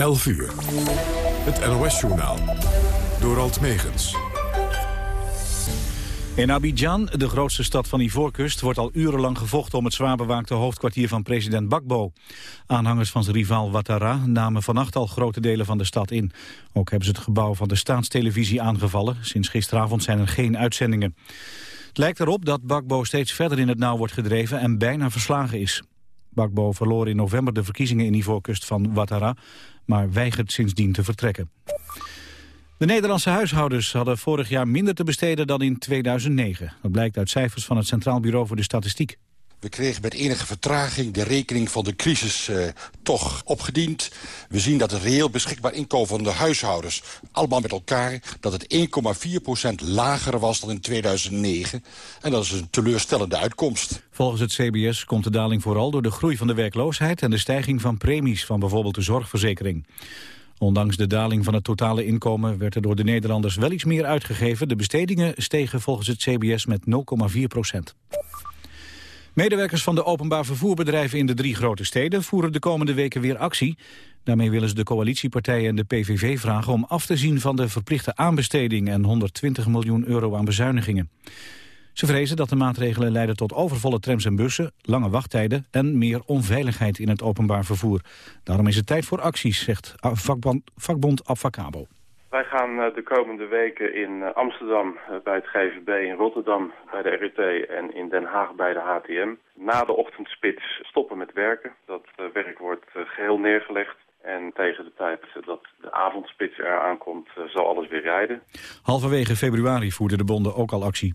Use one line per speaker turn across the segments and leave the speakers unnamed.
11 uur. Het NOS-journaal. Door Alt Megens.
In Abidjan, de grootste stad van Ivoorkust, wordt al urenlang gevochten om het zwaar bewaakte hoofdkwartier van president Bakbo. Aanhangers van zijn rivaal Ouattara namen vannacht al grote delen van de stad in. Ook hebben ze het gebouw van de staatstelevisie aangevallen. Sinds gisteravond zijn er geen uitzendingen. Het lijkt erop dat Bakbo steeds verder in het nauw wordt gedreven en bijna verslagen is. Bakbo verloor in november de verkiezingen in Ivoorkust van Ouattara, maar weigert sindsdien te vertrekken. De Nederlandse huishoudens hadden vorig jaar minder te besteden dan in 2009. Dat blijkt uit cijfers van het Centraal Bureau voor de Statistiek.
We kregen met enige vertraging de rekening van de crisis uh, toch opgediend. We zien dat het reëel beschikbaar inkomen van de huishoudens... allemaal met elkaar, dat het 1,4% lager was dan in 2009. En dat is een teleurstellende uitkomst.
Volgens het CBS komt de daling vooral door de groei van de werkloosheid... en de stijging van premies van bijvoorbeeld de zorgverzekering. Ondanks de daling van het totale inkomen werd er door de Nederlanders wel iets meer uitgegeven. De bestedingen stegen volgens het CBS met 0,4 procent. Medewerkers van de openbaar vervoerbedrijven in de drie grote steden voeren de komende weken weer actie. Daarmee willen ze de coalitiepartijen en de PVV vragen om af te zien van de verplichte aanbesteding en 120 miljoen euro aan bezuinigingen. Ze vrezen dat de maatregelen leiden tot overvolle trams en bussen, lange wachttijden en meer onveiligheid in het openbaar vervoer. Daarom is het tijd voor acties, zegt vakbond, vakbond.
Wij gaan eh, de komende weken in eh, Amsterdam eh, bij het GVB, in Rotterdam bij de RUT en in Den Haag bij de HTM. Na de ochtendspits stoppen met werken. Dat werk wordt geheel neergelegd. En tegen de tijd dat de avondspits eraan komt, zal alles weer rijden.
Halverwege februari voerden de bonden ook al actie.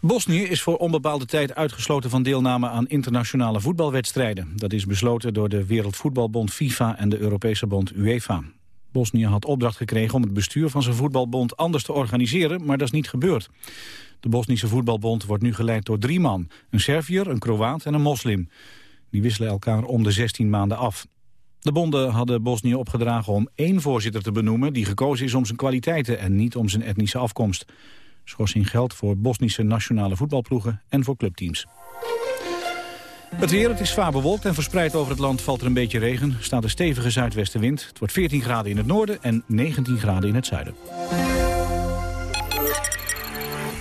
Bosnië is voor onbepaalde tijd uitgesloten van deelname aan internationale voetbalwedstrijden. Dat is besloten door de Wereldvoetbalbond FIFA en de Europese bond UEFA. Bosnië had opdracht gekregen om het bestuur van zijn voetbalbond anders te organiseren, maar dat is niet gebeurd. De Bosnische voetbalbond wordt nu geleid door drie man. Een Serviër, een Kroaat en een moslim. Die wisselen elkaar om de 16 maanden af. De bonden hadden Bosnië opgedragen om één voorzitter te benoemen... die gekozen is om zijn kwaliteiten en niet om zijn etnische afkomst. Schorsing geldt voor Bosnische nationale voetbalploegen en voor clubteams. Het weer, het is zwaar bewolkt en verspreid over het land valt er een beetje regen. Staat een stevige zuidwestenwind. Het wordt 14 graden in het noorden en 19 graden in het zuiden.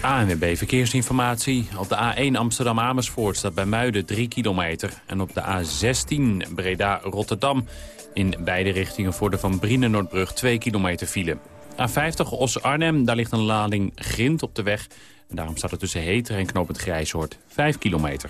ANWB Verkeersinformatie. Op de A1 Amsterdam-Amersfoort staat bij Muiden 3 kilometer. En op de A16 Breda-Rotterdam in beide richtingen voor de Van Brienen-Noordbrug 2 kilometer file. A50 Os-Arnhem, daar ligt een lading grind op de weg. En daarom staat er tussen Heter en Knopend Grijshoort 5 kilometer.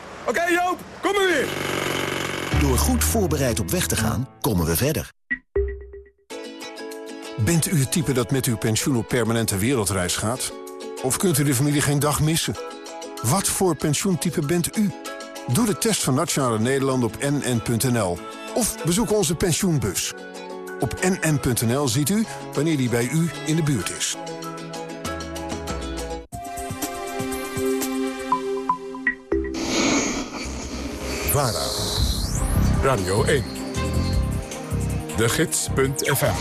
Oké Joop, kom maar weer.
Door goed voorbereid op weg te gaan, komen we verder.
Bent u het type dat met uw pensioen op permanente wereldreis gaat? Of kunt u de familie geen dag missen? Wat voor pensioentype bent u? Doe de test van Nationale Nederland op nn.nl. Of bezoek onze pensioenbus. Op nn.nl ziet u wanneer die bij u in de buurt is. VARA. Radio 1. De Gids.fm.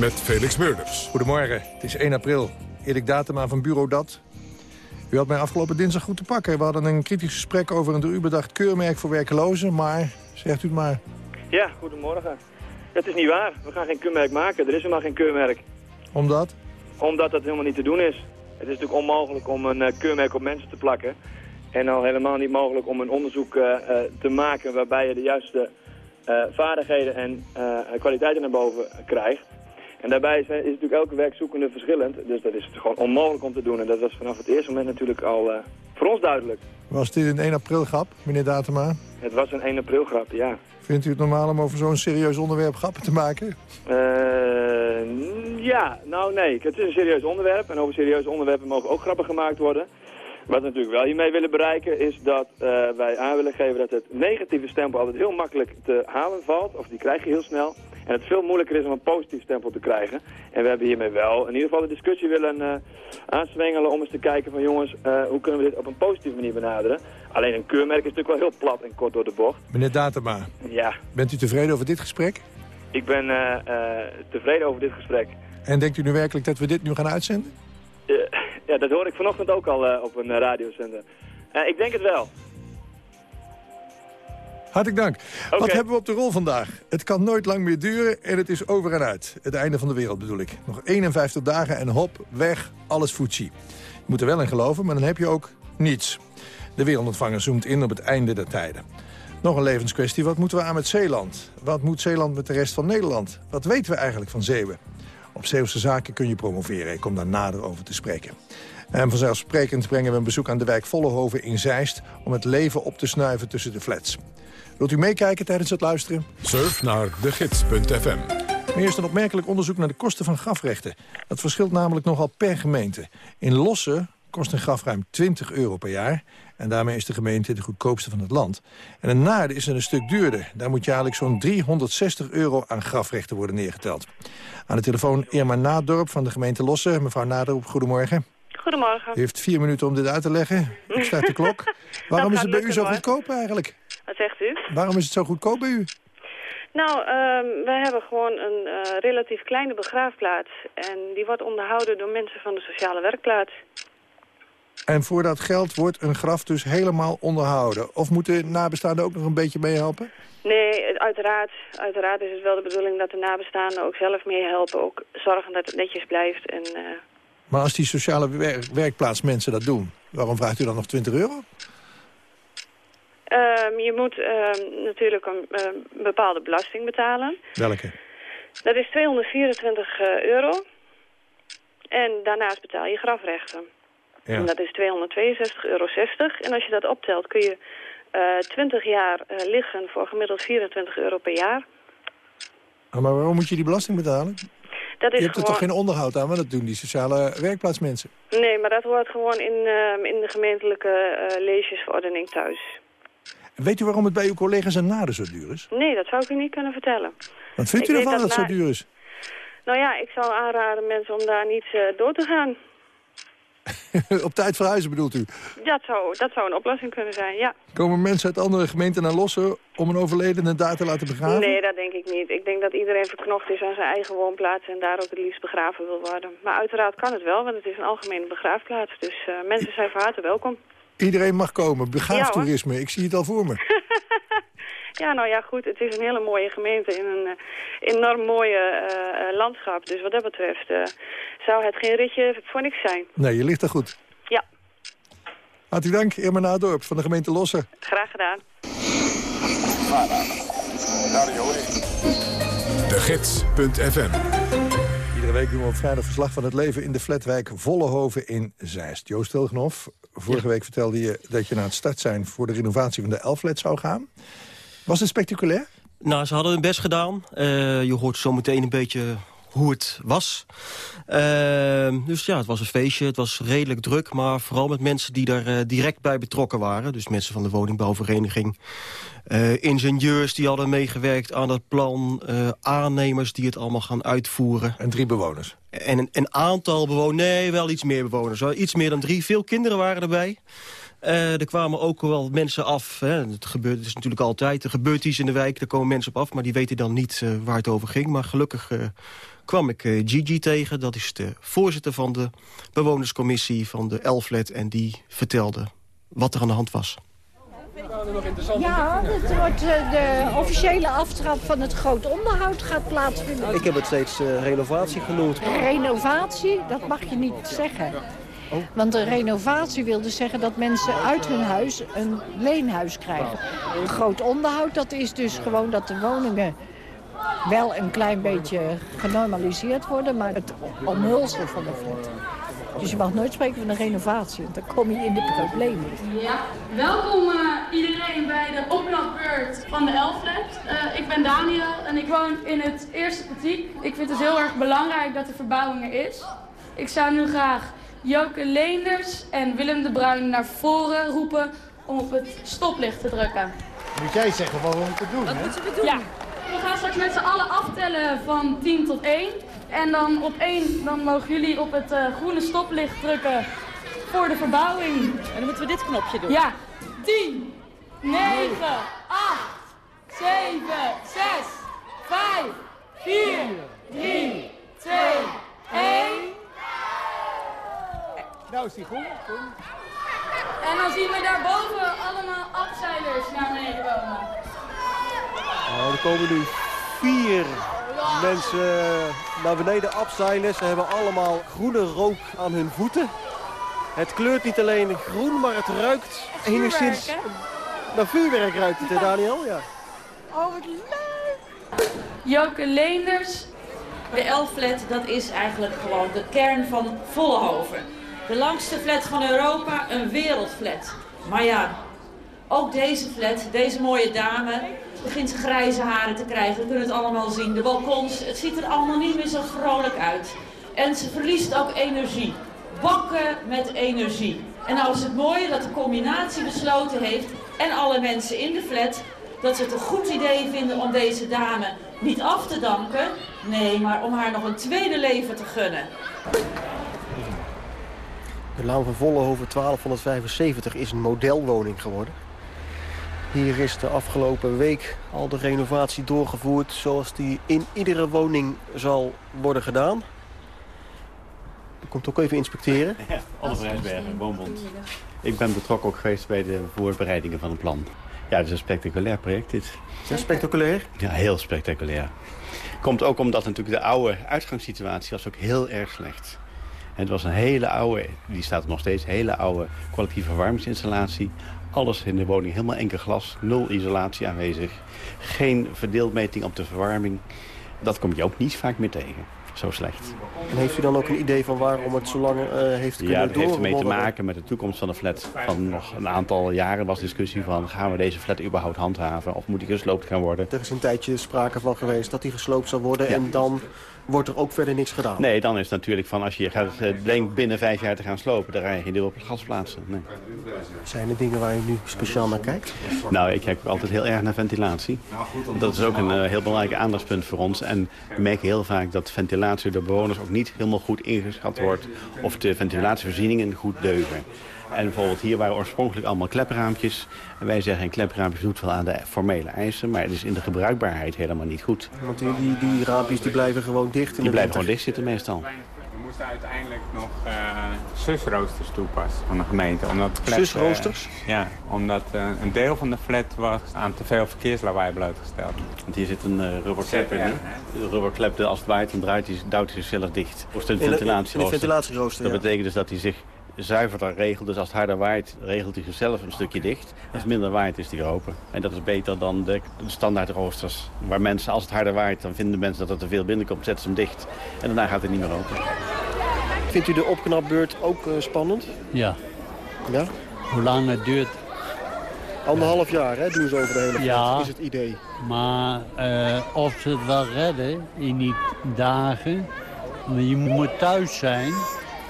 Met Felix Meurders.
Goedemorgen, het is 1 april. Erik Datema van Bureau Dat. U had mij afgelopen dinsdag goed te pakken. We hadden een kritisch gesprek over een door u bedacht keurmerk voor werkelozen. Maar, zegt u het maar.
Ja, goedemorgen. Het is niet waar. We gaan geen keurmerk maken. Er is helemaal geen keurmerk.
Omdat?
Omdat dat helemaal niet te doen is. Het is natuurlijk onmogelijk om een uh, keurmerk op mensen te plakken. En al helemaal niet mogelijk om een onderzoek uh, uh, te maken waarbij je de juiste vaardigheden en kwaliteiten naar boven krijgt. En daarbij is, is natuurlijk elke werkzoekende verschillend. Dus dat is gewoon onmogelijk om te doen. En dat was vanaf het eerste moment natuurlijk al uh, voor ons duidelijk.
Was dit een 1 april grap, meneer Datema?
Het was een 1 april grap, ja.
Vindt u het normaal om over zo'n serieus onderwerp grappen te maken?
Uh, ja, nou nee. Het is een serieus onderwerp. En over serieuze onderwerpen mogen ook grappen gemaakt worden. Wat we natuurlijk wel hiermee willen bereiken is dat uh, wij aan willen geven dat het negatieve stempel altijd heel makkelijk te halen valt. Of die krijg je heel snel. En het veel moeilijker is om een positief stempel te krijgen. En we hebben hiermee wel in ieder geval de discussie willen uh, aanswengelen om eens te kijken van jongens, uh, hoe kunnen we dit op een positieve manier benaderen. Alleen een keurmerk is natuurlijk wel heel plat en kort door de bocht.
Meneer Datema,
ja.
bent u tevreden over dit gesprek?
Ik ben tevreden over dit gesprek.
En denkt u nu werkelijk dat we dit nu gaan uitzenden?
ja, dat hoor ik vanochtend ook al op een radiozender. ik denk het wel.
Hartelijk dank. Wat hebben we op de rol vandaag? Het kan nooit lang meer duren en het is over en uit. Het einde van de wereld bedoel ik. Nog 51 dagen en hop, weg, alles voetsie. Je moet er wel in geloven, maar dan heb je ook niets. De wereldontvanger zoomt in op het einde der tijden. Nog een levenskwestie, wat moeten we aan met Zeeland? Wat moet Zeeland met de rest van Nederland? Wat weten we eigenlijk van Zeeuwen? Op Zeeuwse zaken kun je promoveren. Ik kom daar nader over te spreken. En vanzelfsprekend brengen we een bezoek aan de wijk Vollehoven in Zeist... om het leven op te snuiven tussen de flats. Wilt u meekijken tijdens het luisteren?
Surf naar degids.fm.
Maar eerst een opmerkelijk onderzoek naar de kosten van grafrechten. Dat verschilt namelijk nogal per gemeente. In Lossen kost een graf ruim 20 euro per jaar. En daarmee is de gemeente de goedkoopste van het land. En Naarden is het een stuk duurder. Daar moet jaarlijks zo'n 360 euro aan grafrechten worden neergeteld. Aan de telefoon Irma Nadorp van de gemeente Lossen. Mevrouw Nadorp, goedemorgen.
Goedemorgen.
U heeft vier minuten om dit uit te leggen. Ik start de klok. Waarom is het bij u zo goedkoop eigenlijk?
Wat zegt u?
Waarom is het zo goedkoop bij u?
Nou, um, wij hebben gewoon een uh, relatief kleine begraafplaats. En die wordt onderhouden door mensen van de sociale werkplaats.
En voor dat geld wordt een graf dus helemaal onderhouden? Of moeten nabestaanden ook nog een beetje meehelpen?
Nee, uiteraard, uiteraard is het wel de bedoeling dat de nabestaanden ook zelf meehelpen. Ook zorgen dat het netjes blijft. En, uh...
Maar als die sociale wer werkplaatsmensen dat doen, waarom vraagt u dan nog 20 euro?
Um, je moet um, natuurlijk een um, bepaalde belasting betalen.
Welke?
Dat is 224 uh, euro. En daarnaast betaal je grafrechten. Ja. En dat is 262,60 euro. En als je dat optelt kun je uh, 20 jaar uh, liggen voor gemiddeld 24 euro per jaar.
Oh, maar waarom moet je die belasting betalen?
Dat is
je hebt
gewoon...
er toch geen onderhoud aan, want dat doen die sociale werkplaatsmensen.
Nee, maar dat hoort gewoon in, in de gemeentelijke uh, leesjesverordening thuis.
Weet u waarom het bij uw collega's en naden zo duur is?
Nee, dat zou ik u niet kunnen vertellen.
Wat vindt u ervan dat, dat het zo duur is?
Nou ja, ik zou aanraden mensen om daar niet uh, door te gaan.
Op tijd verhuizen bedoelt u?
Ja, dat zou, dat zou een oplossing kunnen zijn, ja.
Komen mensen uit andere gemeenten naar Lossen om een overledene daar te laten begraven?
Nee, dat denk ik niet. Ik denk dat iedereen verknocht is aan zijn eigen woonplaats en daar ook het liefst begraven wil worden. Maar uiteraard kan het wel, want het is een algemene begraafplaats. Dus uh, mensen zijn van harte welkom.
Iedereen mag komen. Begraaftoerisme. Ja, ik zie het al voor me.
ja, nou ja, goed. Het is een hele mooie gemeente in een uh, enorm mooie uh, landschap. Dus wat dat betreft uh, zou het geen ritje voor niks zijn.
Nee, je ligt er goed.
Ja.
Hartelijk dank, Irma Nadorp van de gemeente Lossen.
Graag gedaan.
De Gids.fm
Iedere week doen we op vrijdag verslag van het leven in de flatwijk Vollehoven in Zeist. Joost Tilgenhoff, vorige week vertelde je dat je naar het start zijn voor de renovatie van de Elflet zou gaan. Was het spectaculair?
Nou, ze hadden hun best gedaan. Uh, je hoort zo meteen een beetje hoe het was. Uh, dus ja, het was een feestje. Het was redelijk druk, maar vooral met mensen die daar uh, direct bij betrokken waren. Dus mensen van de woningbouwvereniging. Uh, ingenieurs die hadden meegewerkt aan het plan. aannemers die het allemaal gaan uitvoeren.
En drie bewoners?
En een, een aantal bewoners, nee, wel iets meer bewoners. Iets meer dan drie. Veel kinderen waren erbij. Uh, er kwamen ook wel mensen af. Hè. Het, gebeurt, het is natuurlijk altijd. Er gebeurt iets in de wijk, er komen mensen op af. Maar die weten dan niet uh, waar het over ging. Maar gelukkig uh, kwam ik Gigi tegen. Dat is de voorzitter van de bewonerscommissie van de Elflet. En die vertelde wat er aan de hand was.
Ja, het wordt de officiële aftrap van het groot onderhoud gaat plaatsvinden.
Ik heb het steeds renovatie genoemd.
Renovatie? Dat mag je niet zeggen. Want een renovatie wil dus zeggen dat mensen uit hun huis een leenhuis krijgen. Groot onderhoud, dat is dus gewoon dat de woningen wel een klein beetje genormaliseerd worden, maar het omhulsen van de flat. Dus je mag nooit spreken van een renovatie, want dan kom je in de problemen.
Ja, welkom uh, iedereen bij de opknapbeurt van de Elflet. Uh, ik ben Daniel en ik woon in het eerste portiek. Ik vind het heel erg belangrijk dat er verbouwing er is. Ik zou nu graag Joke Leenders en Willem de Bruin naar voren roepen om op het stoplicht te drukken.
Moet jij zeggen wat we moeten doen,
Wat
hè?
moeten we doen? Ja. We gaan straks met z'n allen aftellen van 10 tot 1. En dan op 1 dan mogen jullie op het uh, groene stoplicht drukken voor de verbouwing. En dan moeten we dit knopje doen. Ja. 10, 9, 8, 7, 6, 5, 4, 3, 2, 1.
Nou is die goed.
En dan zien we daarboven allemaal afzeilers naar beneden komen.
Nou, er komen nu vier mensen naar beneden afzeilen. Ze hebben allemaal groene rook aan hun voeten. Het kleurt niet alleen groen, maar het ruikt enigszins... Naar vuurwerk ruikt het, hè, Daniel? Ja.
Oh, wat leuk! Joke Leenders.
De L-flat, dat is eigenlijk gewoon de kern van Vollenhoven. De langste flat van Europa, een wereldflat. Maar ja, ook deze flat, deze mooie dame, begint grijze haren te krijgen. We kunnen het allemaal zien. De balkons, het ziet er allemaal niet meer zo vrolijk uit. En ze verliest ook energie. Bakken met energie. En nou is het mooie dat de combinatie besloten heeft en alle mensen in de flat dat ze het een goed idee vinden om deze dame niet af te danken. Nee, maar om haar nog een tweede leven te gunnen.
De Laan van Vollenhoven 1275 is een modelwoning geworden. Hier is de afgelopen week al de renovatie doorgevoerd... zoals die in iedere woning zal worden gedaan. U komt ook even inspecteren.
Ja, Anne Vrijsbergen, Woonbond. Ik ben betrokken ook geweest bij de voorbereidingen van het plan. Ja, het is een spectaculair project dit.
Ja, spectaculair?
Ja, heel spectaculair. Komt ook omdat natuurlijk de oude uitgangssituatie was ook heel erg slecht. En het was een hele oude, die staat er nog steeds, hele oude collectieve verwarmingsinstallatie. Alles in de woning helemaal enkel glas, nul isolatie aanwezig. Geen verdeelmeting op de verwarming. Dat kom je ook niet vaak meer tegen. Zo slecht.
En heeft u dan ook een idee van waarom het zo lang uh, heeft kunnen
Ja, dat heeft ermee te maken met de toekomst van de flat. Van nog een aantal jaren was discussie van... gaan we deze flat überhaupt handhaven of moet die gesloopt gaan worden?
Er is een tijdje sprake van geweest dat die gesloopt zou worden...
Ja.
en dan wordt er ook verder niks gedaan.
Nee, dan is het natuurlijk van als je gaat eh, denkt binnen vijf jaar te gaan slopen... dan rij je geen deel op het gas plaatsen. Nee.
Zijn er dingen waar u nu speciaal naar kijkt?
Nou, ik kijk altijd heel erg naar ventilatie. Dat is ook een eh, heel belangrijk aandachtspunt voor ons. En we merken heel vaak dat ventilatie door bewoners ook niet helemaal goed ingeschat wordt... of de ventilatievoorzieningen goed deugen. En bijvoorbeeld hier waren oorspronkelijk allemaal klepraampjes. En wij zeggen, een klepraampje doet wel aan de formele eisen... maar het is in de gebruikbaarheid helemaal niet goed.
Want die, die, die raampjes die blijven gewoon dicht in
Die
de
blijven
winter.
gewoon dicht zitten meestal.
We moesten uiteindelijk nog eh zusroosters toepassen van de gemeente. Omdat flat, eh, ja, omdat eh, een deel van de flat was aan te veel verkeerslawaai blootgesteld.
Want hier zit een uh, rubberklep in. hè? De rubberklep, als het waait, dan draait hij, duwt hij zichzelf dicht. Of de ventilatierooster.
ventilatierooster,
Dat
ja.
betekent dus dat hij zich zuiverder regelt. Dus als het harder waait, regelt hij zichzelf een stukje dicht. Als het minder waait, is hij open. En dat is beter dan de, standaard roosters. Waar mensen, als het harder waait, dan vinden mensen dat er te veel binnenkomt, zetten ze hem dicht. En daarna gaat hij niet meer open.
Vindt u de opknapbeurt ook eh, spannend?
Ja.
Ja?
Hoe lang het duurt,
Anderhalf jaar hè, doen ze over de hele
Ja.
is het idee.
maar eh, of ze het wel redden in die dagen. Want je moet thuis zijn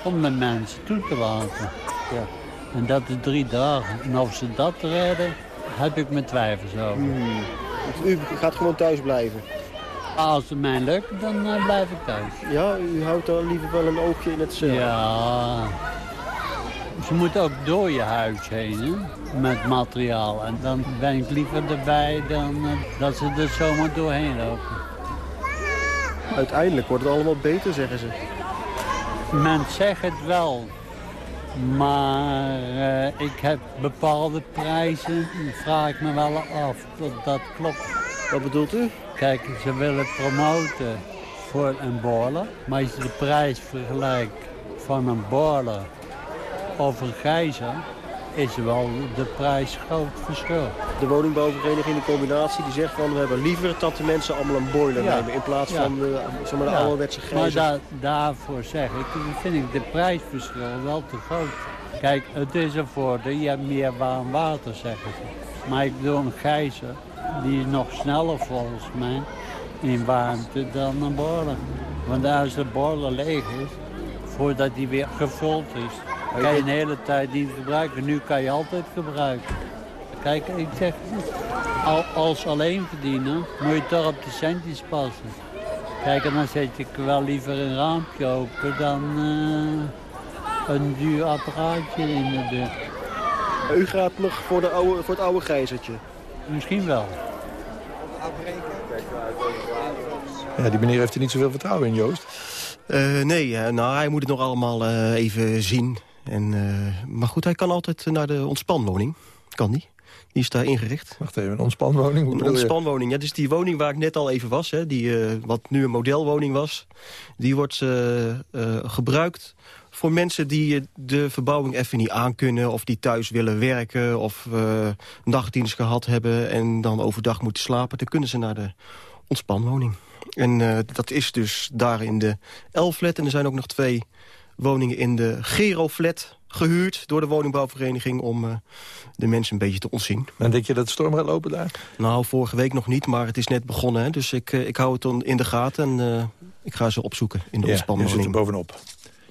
om de mensen toe te laten.
Ja.
En dat is drie dagen. En of ze dat redden, heb ik mijn twijfels over.
Hmm. U gaat gewoon thuis blijven?
Als het mij lukt, dan eh, blijf ik thuis.
Ja, u houdt dan liever wel een oogje in het zeil?
Ja. Ze moeten ook door je huis heen, hè, met materiaal. En dan ben ik liever erbij dan eh, dat ze er zomaar doorheen lopen.
Uiteindelijk wordt het allemaal beter, zeggen ze.
Men zegt het wel. Maar eh, ik heb bepaalde prijzen, vraag ik me wel af dat dat klopt.
Wat bedoelt u?
Kijk, ze willen promoten voor een boiler. Maar als je de prijs vergelijkt van een boiler of een gijzer, is wel de prijs groot verschil.
De woningbouwvereniging, de combinatie, die zegt van... we hebben liever dat de mensen allemaal een boiler
Ja.
nemen... in plaats
Ja.
van de, zeg maar, de
Ja,
ouderwetse
Maar daar- daarvoor zeg ik, vind ik de prijsverschil wel te groot. Kijk, het is een voordeel, je hebt meer warm water, zeggen ze. Maar ik bedoel, een gijzer, die is nog sneller volgens mij in warmte dan een boiler. Want als de boiler leeg is, voordat hij weer gevuld is. kan je een hele tijd niet gebruiken. Nu kan je altijd gebruiken. Kijk, ik zeg, als alleen verdienen moet je toch op de centjes passen. Kijk, en dan zet je wel liever een raampje open dan uh, een duur apparaatje in de deur.
U gaat nog voor, de oude, voor het oude gijzertje?
Misschien wel.
Ja, die meneer heeft er niet zoveel vertrouwen in, Joost.
Uh, nee, nou, hij moet het nog allemaal uh, even zien. En, maar goed, hij kan altijd naar de ontspanwoning. Kan die? Die is daar ingericht.
Wacht even, een ontspanwoning? Hoe
een ontspanwoning, ja. Dus die woning waar ik net al even was, hè, die, uh, wat nu een modelwoning was... die wordt uh, uh, gebruikt voor mensen die de verbouwing even niet aankunnen... of die thuis willen werken of nachtdienst gehad hebben... en dan overdag moeten slapen. Dan kunnen ze naar de ontspanwoning. En dat is dus daar in de L-flat. En er zijn ook nog twee woningen in de Gero-flat gehuurd door de woningbouwvereniging... om uh, de mensen een beetje te ontzien.
En denk je dat het storm gaat lopen daar?
Nou, vorige week nog niet, maar het is net begonnen. Hè, dus ik, uh, ik hou het dan in de gaten en ik ga ze opzoeken in de ja, ontspanning.
je zit er bovenop.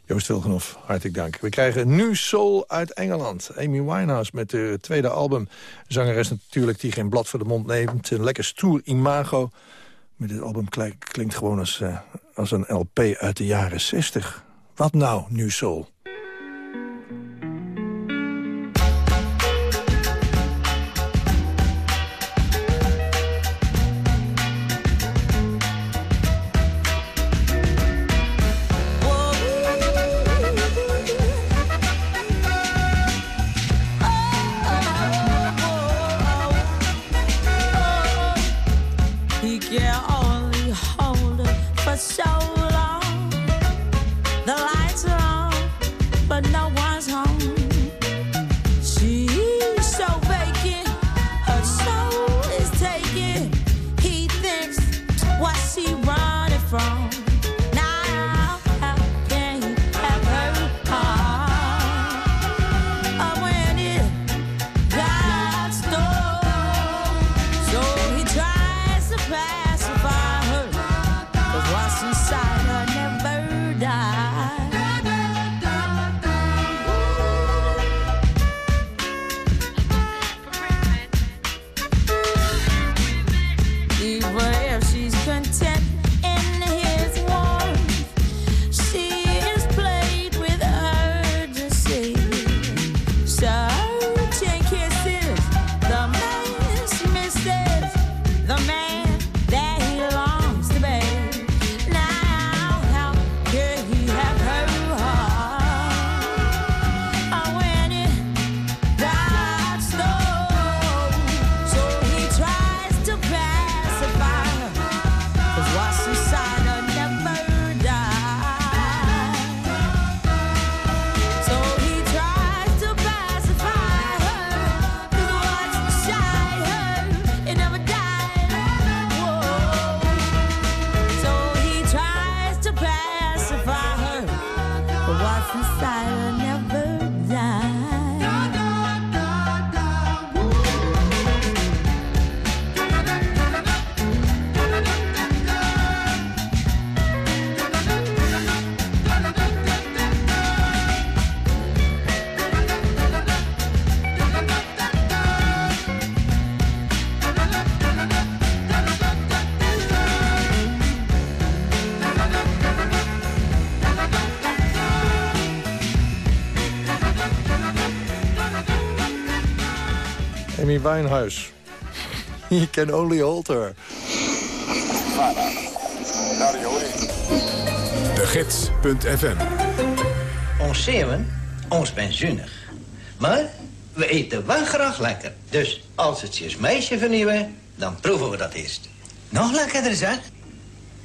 Joost Wilgenhoff, hartelijk dank. We krijgen nu Soul uit Engeland. Amy Winehouse met haar tweede album. Zangeres natuurlijk die geen blad voor de mond neemt. Een lekker stoer imago. Met dit album klinkt gewoon als, als een LP uit de jaren 60. Wat nou, nu Soul? Winehouse. You can only hold her.
De Gids.fm
Ons zeeuwen, ons benzunig. Maar we eten wel graag lekker. Dus als het je meisje vernieuwen, dan proeven we dat eerst. Nog lekkerder, zeg.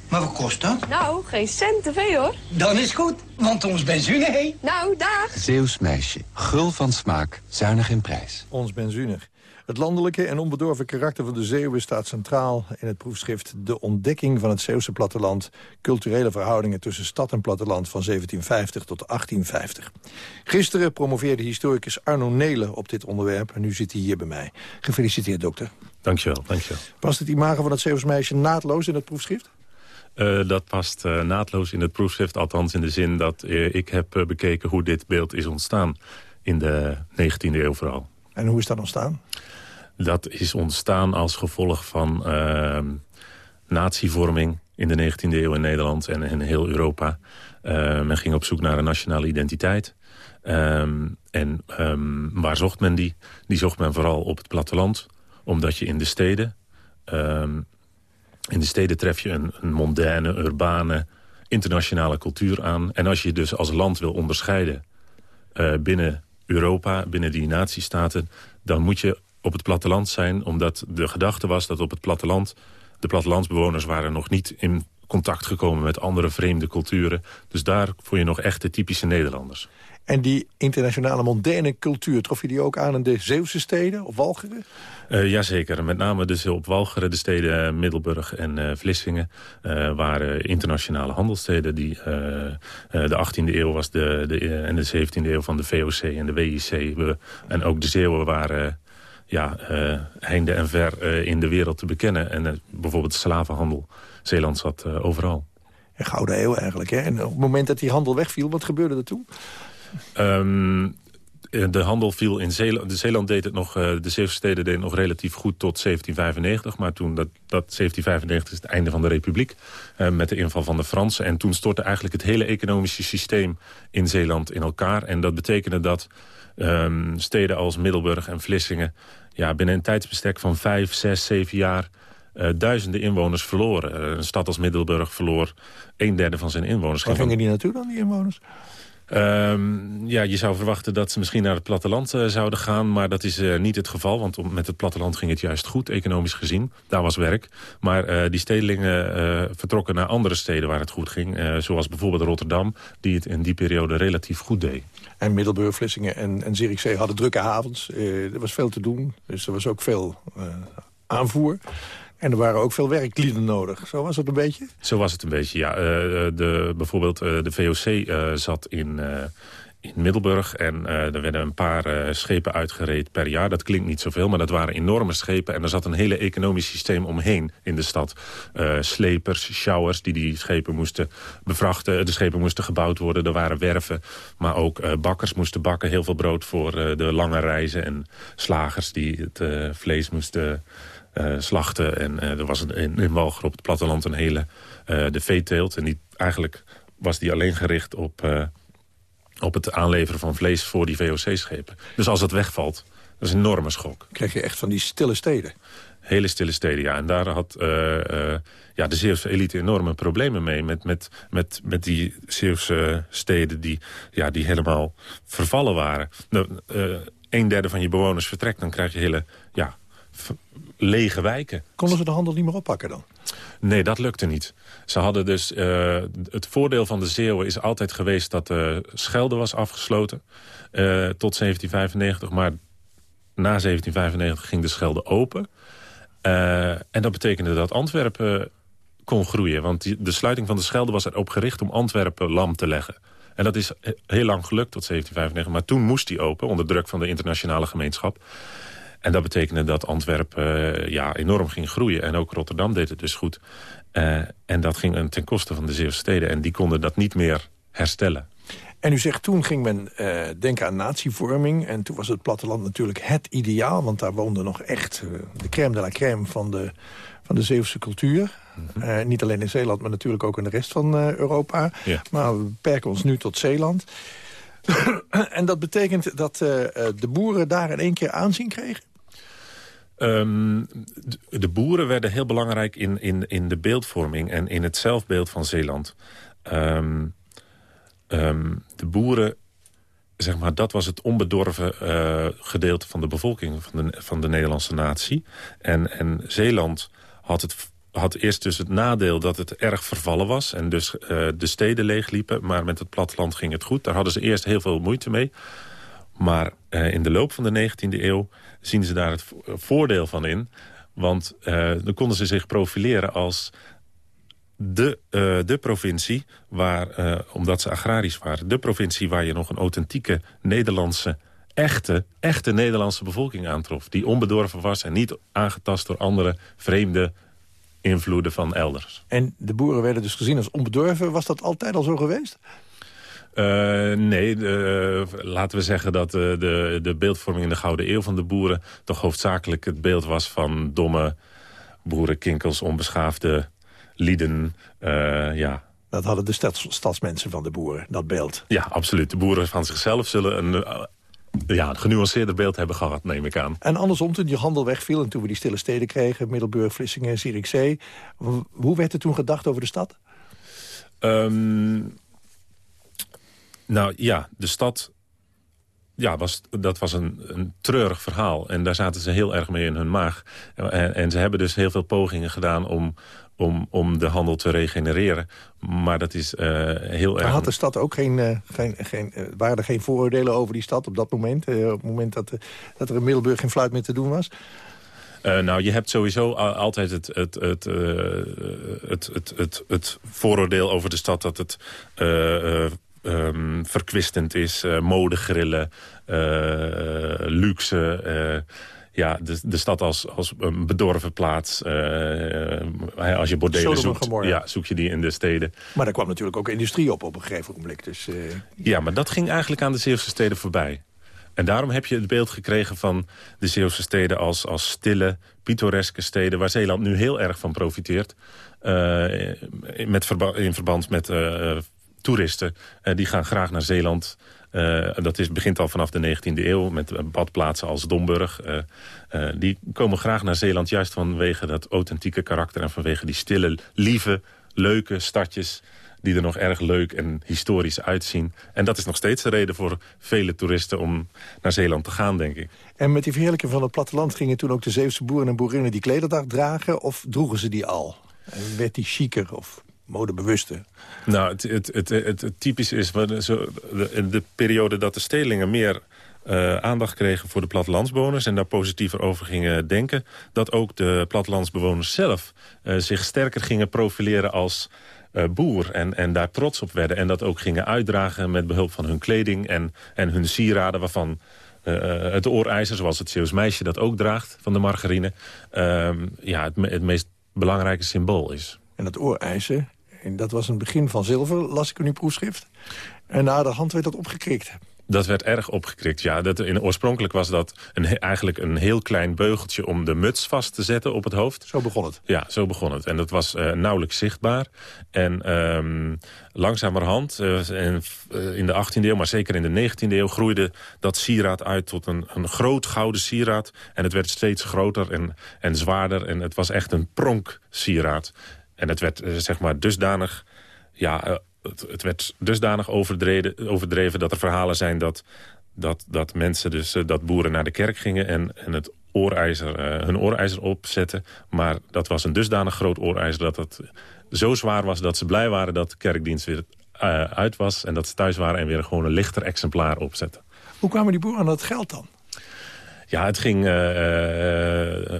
Maar wat kost dat?
Nou, geen cent te veel, hoor.
Dan is goed, want ons benzine, hé.
Nou, dag.
Zeeuws meisje. Gul van smaak, zuinig in prijs.
Ons benzunig. Het landelijke en onbedorven karakter van de Zeeuwen staat centraal in het proefschrift De ontdekking van het Zeeuwse platteland. Culturele verhoudingen tussen stad en platteland van 1750 tot 1850. Gisteren promoveerde historicus Arno Nelen op dit onderwerp en nu zit hij hier bij mij. Gefeliciteerd dokter.
Dankjewel, dankjewel.
Past het imago van het Zeeuws meisje naadloos in het proefschrift?
dat past naadloos in het proefschrift. Althans in de zin dat ik heb bekeken hoe dit beeld is ontstaan. In de 19e eeuw vooral.
En hoe is dat ontstaan?
Dat is ontstaan als gevolg van uh, natievorming in de 19e eeuw in Nederland en in heel Europa. Uh, men ging op zoek naar een nationale identiteit. Um, en um, waar zocht men die? Die zocht men vooral op het platteland. Omdat je in de steden... In de steden tref je een, een mondaine, urbane, internationale cultuur aan. En als je dus als land wil onderscheiden uh, binnen Europa, binnen die natiestaten... dan moet je op het platteland zijn, omdat de gedachte was dat op het platteland... de plattelandsbewoners waren nog niet in contact gekomen met andere vreemde culturen. Dus daar vond je nog echt de typische Nederlanders.
En die internationale moderne cultuur, trof je die ook aan in de Zeeuwse steden of Walcheren?
Uh, jazeker, met name dus op Walcheren, de steden eh, Middelburg en uh, Vlissingen... Uh, waren internationale handelsteden. Die, de 18e eeuw was de, de, en de 17e eeuw van de VOC en de WIC. We, en ook de Zeeuwen waren ja, heinde en ver in de wereld te bekennen. En bijvoorbeeld de slavenhandel. Zeeland zat overal.
Een gouden eeuw eigenlijk. Hè? En op het moment dat die handel wegviel, wat gebeurde er toen?
Um, de handel viel in Zeeland. De Zeeland deed het nog, uh, de Zeeuwse steden deden het nog relatief goed tot 1795. Maar toen, dat, dat 1795 is het einde van de republiek. Uh, met de inval van de Fransen. En toen stortte eigenlijk het hele economische systeem in Zeeland in elkaar. En dat betekende dat um, steden als Middelburg en Vlissingen... Ja, binnen een tijdsbestek van vijf, zes, zeven jaar... Uh, duizenden inwoners verloren. een stad als Middelburg verloor een derde van zijn inwoners.
Waar gingen die naartoe dan, die inwoners?
Um, ja, je zou verwachten dat ze misschien naar het platteland uh, zouden gaan. Maar dat is uh, niet het geval, want met het platteland ging het juist goed, economisch gezien. Daar was werk. Maar uh, die stedelingen vertrokken naar andere steden waar het goed ging. zoals bijvoorbeeld Rotterdam, die het in die periode relatief goed deed.
En Middelburg, Vlissingen en, en Zierikzee hadden drukke havens. er was veel te doen, dus er was ook veel aanvoer. En er waren ook veel werklieden nodig. Zo was het een beetje?
Zo was het een beetje, ja. Uh, de, bijvoorbeeld uh, de VOC zat in, in Middelburg. En er werden een paar schepen uitgereed per jaar. Dat klinkt niet zoveel, maar dat waren enorme schepen. En er zat een hele economisch systeem omheen in de stad. slepers, showers die die schepen moesten bevrachten. De schepen moesten gebouwd worden. Er waren werven. Maar ook bakkers moesten bakken. Heel veel brood voor de lange reizen. En slagers die het vlees moesten slachten. En er was een, in, Walger op het platteland een hele de veeteelt. En die, eigenlijk was die alleen gericht op, op het aanleveren van vlees voor die VOC-schepen. Dus als dat wegvalt, dat is een enorme schok.
Krijg je echt van die stille steden?
Hele stille steden, ja. En daar had ja, de Zeeuwse elite enorme problemen mee. Met, met, met, met die Zeeuwse steden die, ja, die helemaal vervallen waren. Nou, een derde van je bewoners vertrekt, dan krijg je hele ja, lege wijken.
Konden ze de handel niet meer oppakken dan?
Nee, dat lukte niet. Ze hadden dus, uh, het voordeel van de Zeeuwen is altijd geweest dat de Schelde was afgesloten uh, tot 1795. Maar na 1795 ging de Schelde open. Uh, en dat betekende dat Antwerpen kon groeien. Want die, de sluiting van de Schelde was erop gericht om Antwerpen lam te leggen. En dat is heel lang gelukt tot 1795. Maar toen moest die open, onder druk van de internationale gemeenschap. En dat betekende dat Antwerpen uh, ja, enorm ging groeien. En ook Rotterdam deed het dus goed. Uh, en dat ging ten koste van de Zeeuwse steden. En die konden dat niet meer herstellen.
En u zegt, toen ging men uh, denken aan natievorming. En toen was het platteland natuurlijk het ideaal. Want daar woonde nog echt de crème de la crème van de, van de Zeeuwse cultuur. Mm -hmm. niet alleen in Zeeland, maar natuurlijk ook in de rest van Europa. Ja. Maar we beperken ons nu tot Zeeland. en dat betekent dat de boeren daar in één keer aanzien kregen?
Um, de boeren werden heel belangrijk in, in, in de beeldvorming en in het zelfbeeld van Zeeland. Um, um, de boeren, zeg maar, dat was het onbedorven uh, gedeelte van de bevolking van de, van de Nederlandse natie. En, en Zeeland had, het, had eerst dus het nadeel dat het erg vervallen was en dus uh, de steden leegliepen. Maar met het platteland ging het goed. Daar hadden ze eerst heel veel moeite mee. Maar uh, in de loop van de 19e eeuw zien ze daar het voordeel van in. Want dan konden ze zich profileren als de, de provincie, waar, omdat ze agrarisch waren... de provincie waar je nog een authentieke Nederlandse, echte, echte Nederlandse bevolking aantrof. Die onbedorven was en niet aangetast door andere vreemde invloeden van elders.
En de boeren werden dus gezien als onbedorven. Was dat altijd al zo geweest?
Uh, nee, laten we zeggen dat de, de, de beeldvorming in de Gouden Eeuw van de boeren... toch hoofdzakelijk het beeld was van domme boerenkinkels, onbeschaafde lieden. Ja.
Dat hadden de stads, stadsmensen van de boeren, dat beeld.
Ja, absoluut. De boeren van zichzelf zullen een, ja, een genuanceerder beeld hebben gehad, neem ik aan.
En andersom, toen die handel wegviel en toen we die stille steden kregen... Middelburg, Vlissingen, Zierikzee... hoe werd er toen gedacht over de stad?
Um, nou ja, de stad... Ja, was, dat was een, een treurig verhaal. En daar zaten ze heel erg mee in hun maag. En, en ze hebben dus heel veel pogingen gedaan om, om, om de handel te regenereren. Maar dat is uh, heel erg...
Had de stad ook geen, uh, geen, geen, uh, waren er geen vooroordelen over die stad op dat moment? op het moment dat, dat er in Middelburg geen fluit meer te doen was?
Uh, nou, je hebt sowieso altijd het, het, het, uh, het, het, het, het, vooroordeel over de stad... dat het uh, um, verkwistend is, modegrillen, luxe ja, de, de stad als, als een bedorven plaats. Uh, als je bordelen zoekt, ja, zoek je die in de steden.
Maar daar kwam natuurlijk ook industrie op op een gegeven moment. Dus, uh...
Ja, maar dat ging eigenlijk aan de Zeeuwse steden voorbij. En daarom heb je het beeld gekregen van de Zeeuwse steden als, als stille, pittoreske steden... waar Zeeland nu heel erg van profiteert. Uh, met verba in verband met toeristen. die gaan graag naar Zeeland uh, dat is, begint al vanaf de 19e eeuw met badplaatsen als Domburg. Die komen graag naar Zeeland juist vanwege dat authentieke karakter... en vanwege die stille, lieve, leuke stadjes die er nog erg leuk en historisch uitzien. En dat is nog steeds de reden voor vele toeristen om naar Zeeland te gaan, denk ik.
En met die verheerlijking van het platteland gingen toen ook de Zeeuwse boeren en boerinnen die klederdag dragen? Of droegen ze die al? Werd die chiquer of modebewuste?
Nou, het, het, het, het, het typisch is in de periode dat de stedelingen meer uh, aandacht kregen voor de plattelandsbewoners... en daar positiever over gingen denken... dat ook de plattelandsbewoners zelf uh, zich sterker gingen profileren als uh, boer... En, en daar trots op werden en dat ook gingen uitdragen... met behulp van hun kleding en, en hun sieraden... waarvan het oorijzer, zoals het Zeeuws meisje dat ook draagt... van de margarine, ehm, ja, het, het meest belangrijke symbool is.
En dat oorijzer, dat was een begin van zilver, las ik in uw proefschrift. En na de hand werd dat opgekrikt.
Dat werd erg opgekrikt, ja. Dat, in, oorspronkelijk was dat een, eigenlijk een heel klein beugeltje... om de muts vast te zetten op het hoofd.
Zo begon het?
Ja, zo begon het. En dat was uh, nauwelijks zichtbaar. En um, langzamerhand, uh, in, uh, in de 18e eeuw, maar zeker in de 19e eeuw... groeide dat sieraad uit tot een, een groot gouden sieraad. En het werd steeds groter en, en zwaarder. En het was echt een pronk sieraad. En het werd zeg maar dusdanig ja, het, het, werd dusdanig overdreven, overdreven dat er verhalen zijn dat, dat, dat mensen, dus, eh, dat boeren naar de kerk gingen en, en het oorijzer, hun oorijzer opzetten. Maar dat was een dusdanig groot oorijzer dat het zo zwaar was dat ze blij waren dat de kerkdienst weer uit was. En dat ze thuis waren en weer gewoon een lichter exemplaar opzetten.
Hoe kwamen die boeren aan dat geld dan?
Ja, het ging uh,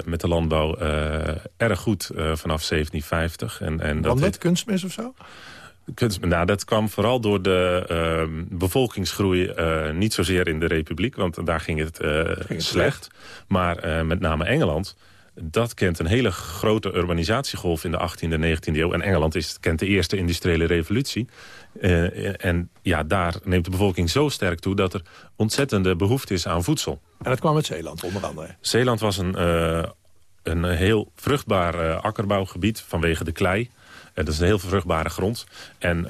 met de landbouw erg goed vanaf 1750. En, en
dat, dat kunstmis of zo?
Kunst, nou, dat kwam vooral door de uh, bevolkingsgroei, uh, niet zozeer in de Republiek, want daar ging het, uh, ging het slecht. Maar met name Engeland, dat kent een hele grote urbanisatiegolf in de 18e en 19e eeuw. En Engeland is, kent de eerste industriële revolutie. en ja, daar neemt de bevolking zo sterk toe dat er ontzettende behoefte is aan voedsel.
En dat kwam uit Zeeland onder andere?
Zeeland was een, een heel vruchtbaar akkerbouwgebied vanwege de klei. Eh, dat is een heel vruchtbare grond. En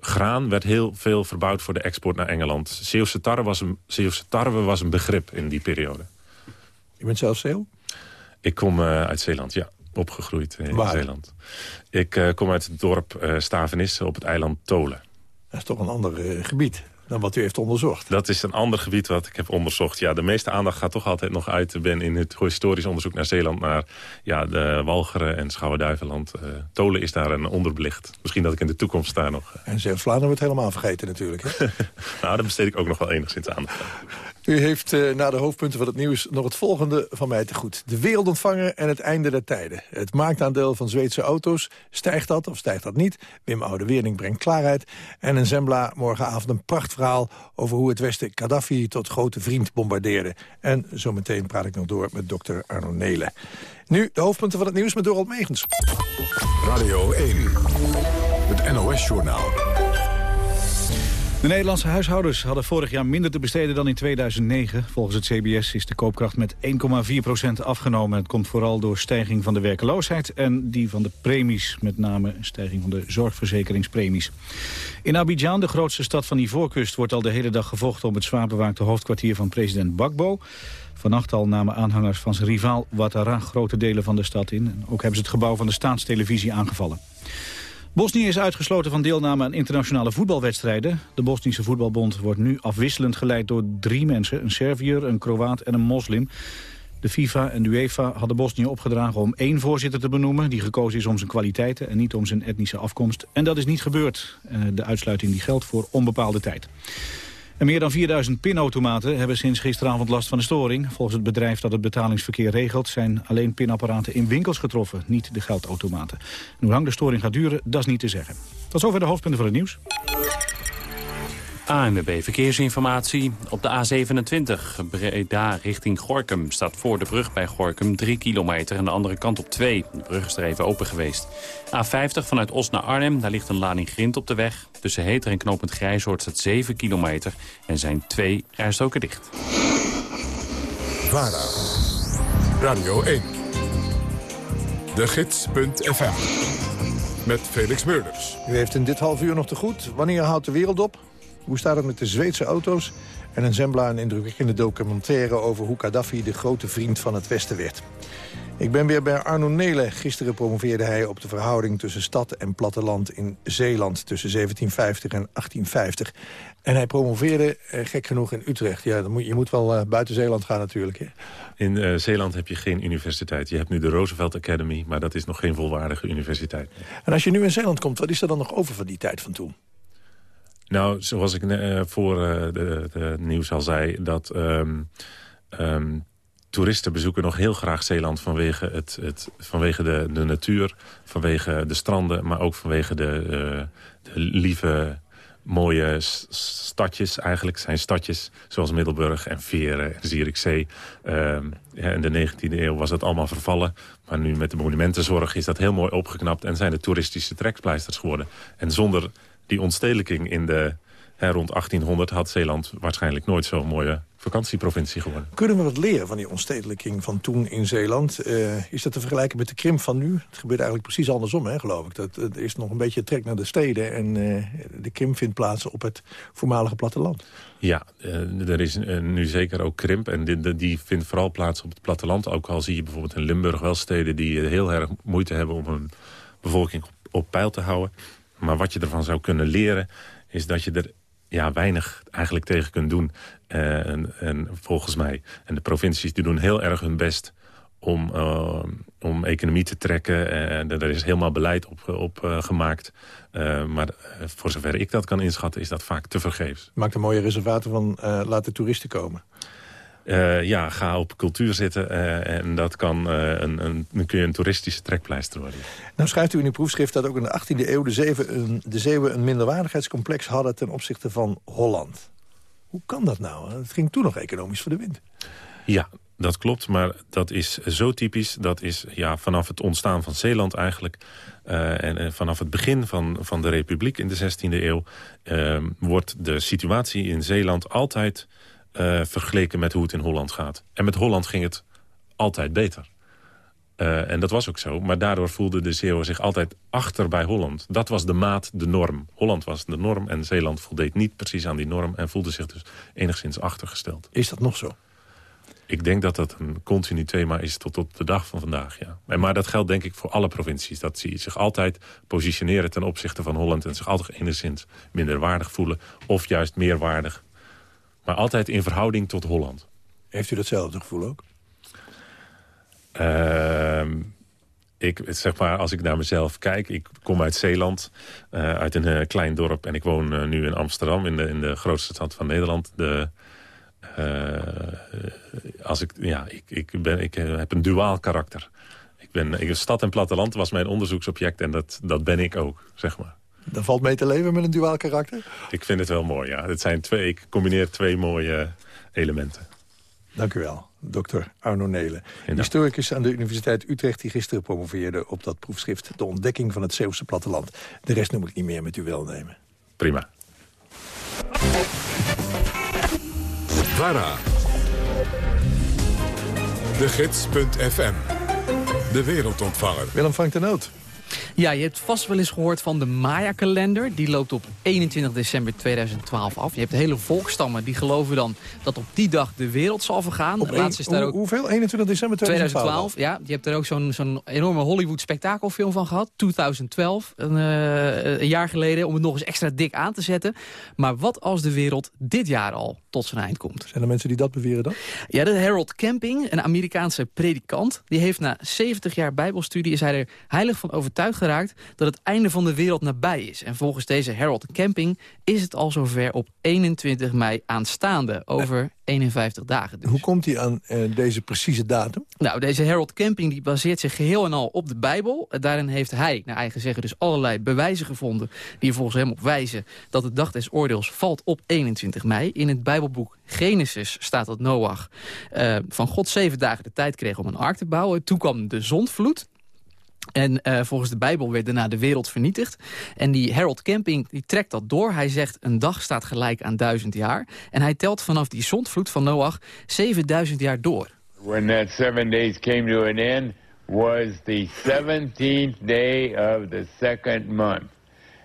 graan werd heel veel verbouwd voor de export naar Engeland. Zeeuwse tarwe was een, Zeeuwse tarwe was een begrip in die periode.
Je bent zelf Zeeuw?
Ik kom uh, uit Zeeland, ja. Opgegroeid in Waar? Zeeland. Ik uh, kom uit het dorp Stavenisse op het eiland Tolen.
Dat is toch een ander gebied? dan wat u heeft onderzocht.
Dat is een ander gebied wat ik heb onderzocht. Ja, de meeste aandacht gaat toch altijd nog uit. ben in het historisch onderzoek naar Zeeland... naar ja, de Walcheren en Schouwen-Duiveland. Uh, Tolen is daar een onderbelicht. Misschien dat ik in de toekomst daar nog...
Uh... En Zeeuws-Vlaanderen wordt helemaal vergeten natuurlijk. Hè?
nou, daar besteed ik ook nog wel enigszins aan.
U heeft uh, na de hoofdpunten van het nieuws nog het volgende van mij te goed. De wereldontvanger en het einde der tijden. Het marktaandeel van Zweedse auto's. Stijgt dat of stijgt dat niet? Wim Oude-Wering brengt klaarheid. En een Zembla morgenavond een prachtverhaal... over hoe het Westen Gaddafi tot grote vriend bombardeerde. En zometeen praat ik nog door met dokter Arno Nelen. Nu de hoofdpunten van het nieuws met Dorald Megens.
Radio 1, het NOS-journaal.
De Nederlandse huishoudens hadden vorig jaar minder te besteden dan in 2009. Volgens het CBS is de koopkracht met 1,4% afgenomen. Het komt vooral door stijging van de werkeloosheid en die van de premies. Met name stijging van de zorgverzekeringspremies. In Abidjan, de grootste stad van Ivoorkust, wordt al de hele dag gevochten... om het zwaar bewaakte hoofdkwartier van president Bakbo. Vannacht al namen aanhangers van zijn rivaal Ouattara grote delen van de stad in. Ook hebben ze het gebouw van de staatstelevisie aangevallen. Bosnië is uitgesloten van deelname aan internationale voetbalwedstrijden. De Bosnische voetbalbond wordt nu afwisselend geleid door drie mensen. Een Serviër, een Kroaat en een moslim. De FIFA en de UEFA hadden Bosnië opgedragen om één voorzitter te benoemen... die gekozen is om zijn kwaliteiten en niet om zijn etnische afkomst. En dat is niet gebeurd. Eh, de uitsluiting die geldt voor onbepaalde tijd. Meer dan 4000 pinautomaten hebben sinds gisteravond last van de storing. Volgens het bedrijf dat het betalingsverkeer regelt... zijn alleen pinapparaten in winkels getroffen, niet de geldautomaten. En hoe lang de storing gaat duren, dat is niet te zeggen. Tot zover de hoofdpunten van het nieuws.
ANWB Verkeersinformatie. Op de A27 Breda richting Gorkum staat voor de brug bij Gorkum 3 kilometer... en de andere kant op 2. De brug is er even open geweest. A50 vanuit Os naar Arnhem, daar ligt een lading grind op de weg. Tussen Heter en knooppunt Grijzoord staat 7 kilometer en zijn twee rijstoken dicht.
VARA, Radio 1, de gids.fm, met Felix Meurders.
U heeft in dit half uur nog te goed. Wanneer houdt de wereld op? Hoe staat het met de Zweedse auto's? En een Zembla een indrukwekkende documentaire over hoe Gaddafi de grote vriend van het Westen werd. Ik ben weer bij Arno Nelen. Gisteren promoveerde hij op de verhouding tussen stad en platteland in Zeeland... tussen 1750 en 1850. En hij promoveerde, eh, gek genoeg, in Utrecht. Ja, dan moet, je moet wel uh, buiten Zeeland gaan natuurlijk. Hè?
In uh, Zeeland heb je geen universiteit. Je hebt nu de Roosevelt Academy, maar dat is nog geen volwaardige universiteit.
En als je nu in Zeeland komt, wat is er dan nog over van die tijd van toen?
Nou, zoals ik uh, voor uh, de, nieuws al zei... dat um, um, toeristen bezoeken nog heel graag Zeeland... vanwege, het, het, vanwege de, de natuur, vanwege de stranden... maar ook vanwege de, uh, de lieve, mooie stadjes. Eigenlijk zijn stadjes zoals Middelburg en Veren en Zierikzee. Ja, in de 19e eeuw was dat allemaal vervallen. Maar nu met de monumentenzorg is dat heel mooi opgeknapt... en zijn de toeristische trekpleisters geworden. En zonder die ontstedelijking in de, hè, rond 1800 had Zeeland waarschijnlijk nooit zo'n mooie vakantieprovincie geworden.
Kunnen we wat leren van die ontstedelijking van toen in Zeeland? Uh, is dat te vergelijken met de krimp van nu? Het gebeurt eigenlijk precies andersom, hè, geloof ik. Dat, het is nog een beetje trek naar de steden... en uh, de krimp vindt plaats op het voormalige platteland.
Ja, uh, er is nu zeker ook krimp. En die, die, vindt vooral plaats op het platteland. Ook al zie je bijvoorbeeld in Limburg wel steden... die heel erg moeite hebben om hun bevolking op, op peil te houden. Maar wat je ervan zou kunnen leren, is dat je er ja, weinig eigenlijk tegen kunt doen. Uh, en, en, volgens mij. En de provincies die doen heel erg hun best om, uh, om economie te trekken. En er is helemaal beleid op, op uh, gemaakt. maar voor zover ik dat kan inschatten, is dat vaak te vergeefs.
Maakt een mooie reservaten van laten toeristen komen.
Uh, ja, ga op cultuur zitten uh, en dat kan, uh, een, een, dan kun je een toeristische trekpleister worden.
Nou schrijft u in uw proefschrift dat ook in de 18e eeuw de, Zeeuwen een, de Zeeuwen een minderwaardigheidscomplex hadden ten opzichte van Holland. Hoe kan dat nou? Het ging toen nog economisch voor de wind.
Ja, dat klopt, maar dat is zo typisch. Dat is ja, vanaf het ontstaan van Zeeland eigenlijk. en, en, vanaf het begin van, van de republiek in de 16e eeuw... wordt de situatie in Zeeland altijd uh, vergeleken met hoe het in Holland gaat. En met Holland ging het altijd beter. Uh, en dat was ook zo. Maar daardoor voelde de Zeeuwen zich altijd achter bij Holland. Dat was de maat, de norm. Holland was de norm en Zeeland voldeed niet precies aan die norm... en voelde zich dus enigszins achtergesteld.
Is dat nog zo?
Ik denk dat dat een continu thema is tot op de dag van vandaag, ja. En maar dat geldt denk ik voor alle provincies. Dat ze zich altijd positioneren ten opzichte van Holland... en zich altijd enigszins minder waardig voelen... of juist meer waardig maar altijd in verhouding tot Holland.
Heeft u datzelfde gevoel ook?
Uh, ik, zeg maar, als ik naar mezelf kijk, ik kom uit Zeeland, uh, uit een uh, klein dorp... en ik woon uh, nu in Amsterdam, in de, in de grootste stad van Nederland. De, als ik, ja, ik, ik, ben, ik heb een duaal karakter. Ik ben, ik, stad en platteland was mijn onderzoeksobject en dat, dat ben ik ook, zeg maar.
Dan valt mee te leven met een duaal karakter?
Ik vind het wel mooi, ja. Het zijn twee, ik combineer twee mooie elementen.
Dank u wel, dokter Arno Nelen. Historicus aan de Universiteit Utrecht die gisteren promoveerde op dat proefschrift... De ontdekking van het Zeeuwse platteland. De rest noem ik niet meer met uw welnemen.
Prima.
VARA. De Gids.fm. De wereldontvanger.
Willem Frank de Noot.
Ja, je hebt vast wel eens gehoord van de Maya-kalender. Die loopt op 21 december 2012 af. Je hebt hele volkstammen die geloven dan dat op die dag de wereld zal vergaan.
Op een, is daar ook hoeveel? 21 december 2012? 2012
ja. Je hebt er ook zo'n zo'n enorme Hollywood-spektakelfilm van gehad. 2012, een, uh, een jaar geleden, om het nog eens extra dik aan te zetten. Maar wat als de wereld dit jaar al tot zijn eind komt?
Zijn er mensen die dat beweren dan?
Ja, de Harold Camping, een Amerikaanse predikant... die heeft na 70 jaar bijbelstudie is hij er heilig van overtuigd geraakt dat het einde van de wereld nabij is. En volgens deze Harold Camping is het al zover op 21 mei aanstaande. Over 51 dagen dus.
Hoe komt hij aan uh, deze precieze datum?
Nou, deze Harold Camping die baseert zich geheel en al op de Bijbel. Daarin heeft hij, naar eigen zeggen, dus allerlei bewijzen gevonden... die er volgens hem op wijzen dat de dag des oordeels valt op 21 mei. In het Bijbelboek Genesis staat dat Noach uh, van God zeven dagen de tijd kreeg om een ark te bouwen. Toen kwam de zondvloed. En uh, volgens de Bijbel werd daarna de wereld vernietigd. En die Harold Camping die trekt dat door. Hij zegt een dag staat gelijk aan duizend jaar. En hij telt vanaf die zondvloed van Noach 7000 jaar door.
When that seven days came to an end was the 17th day of the second month.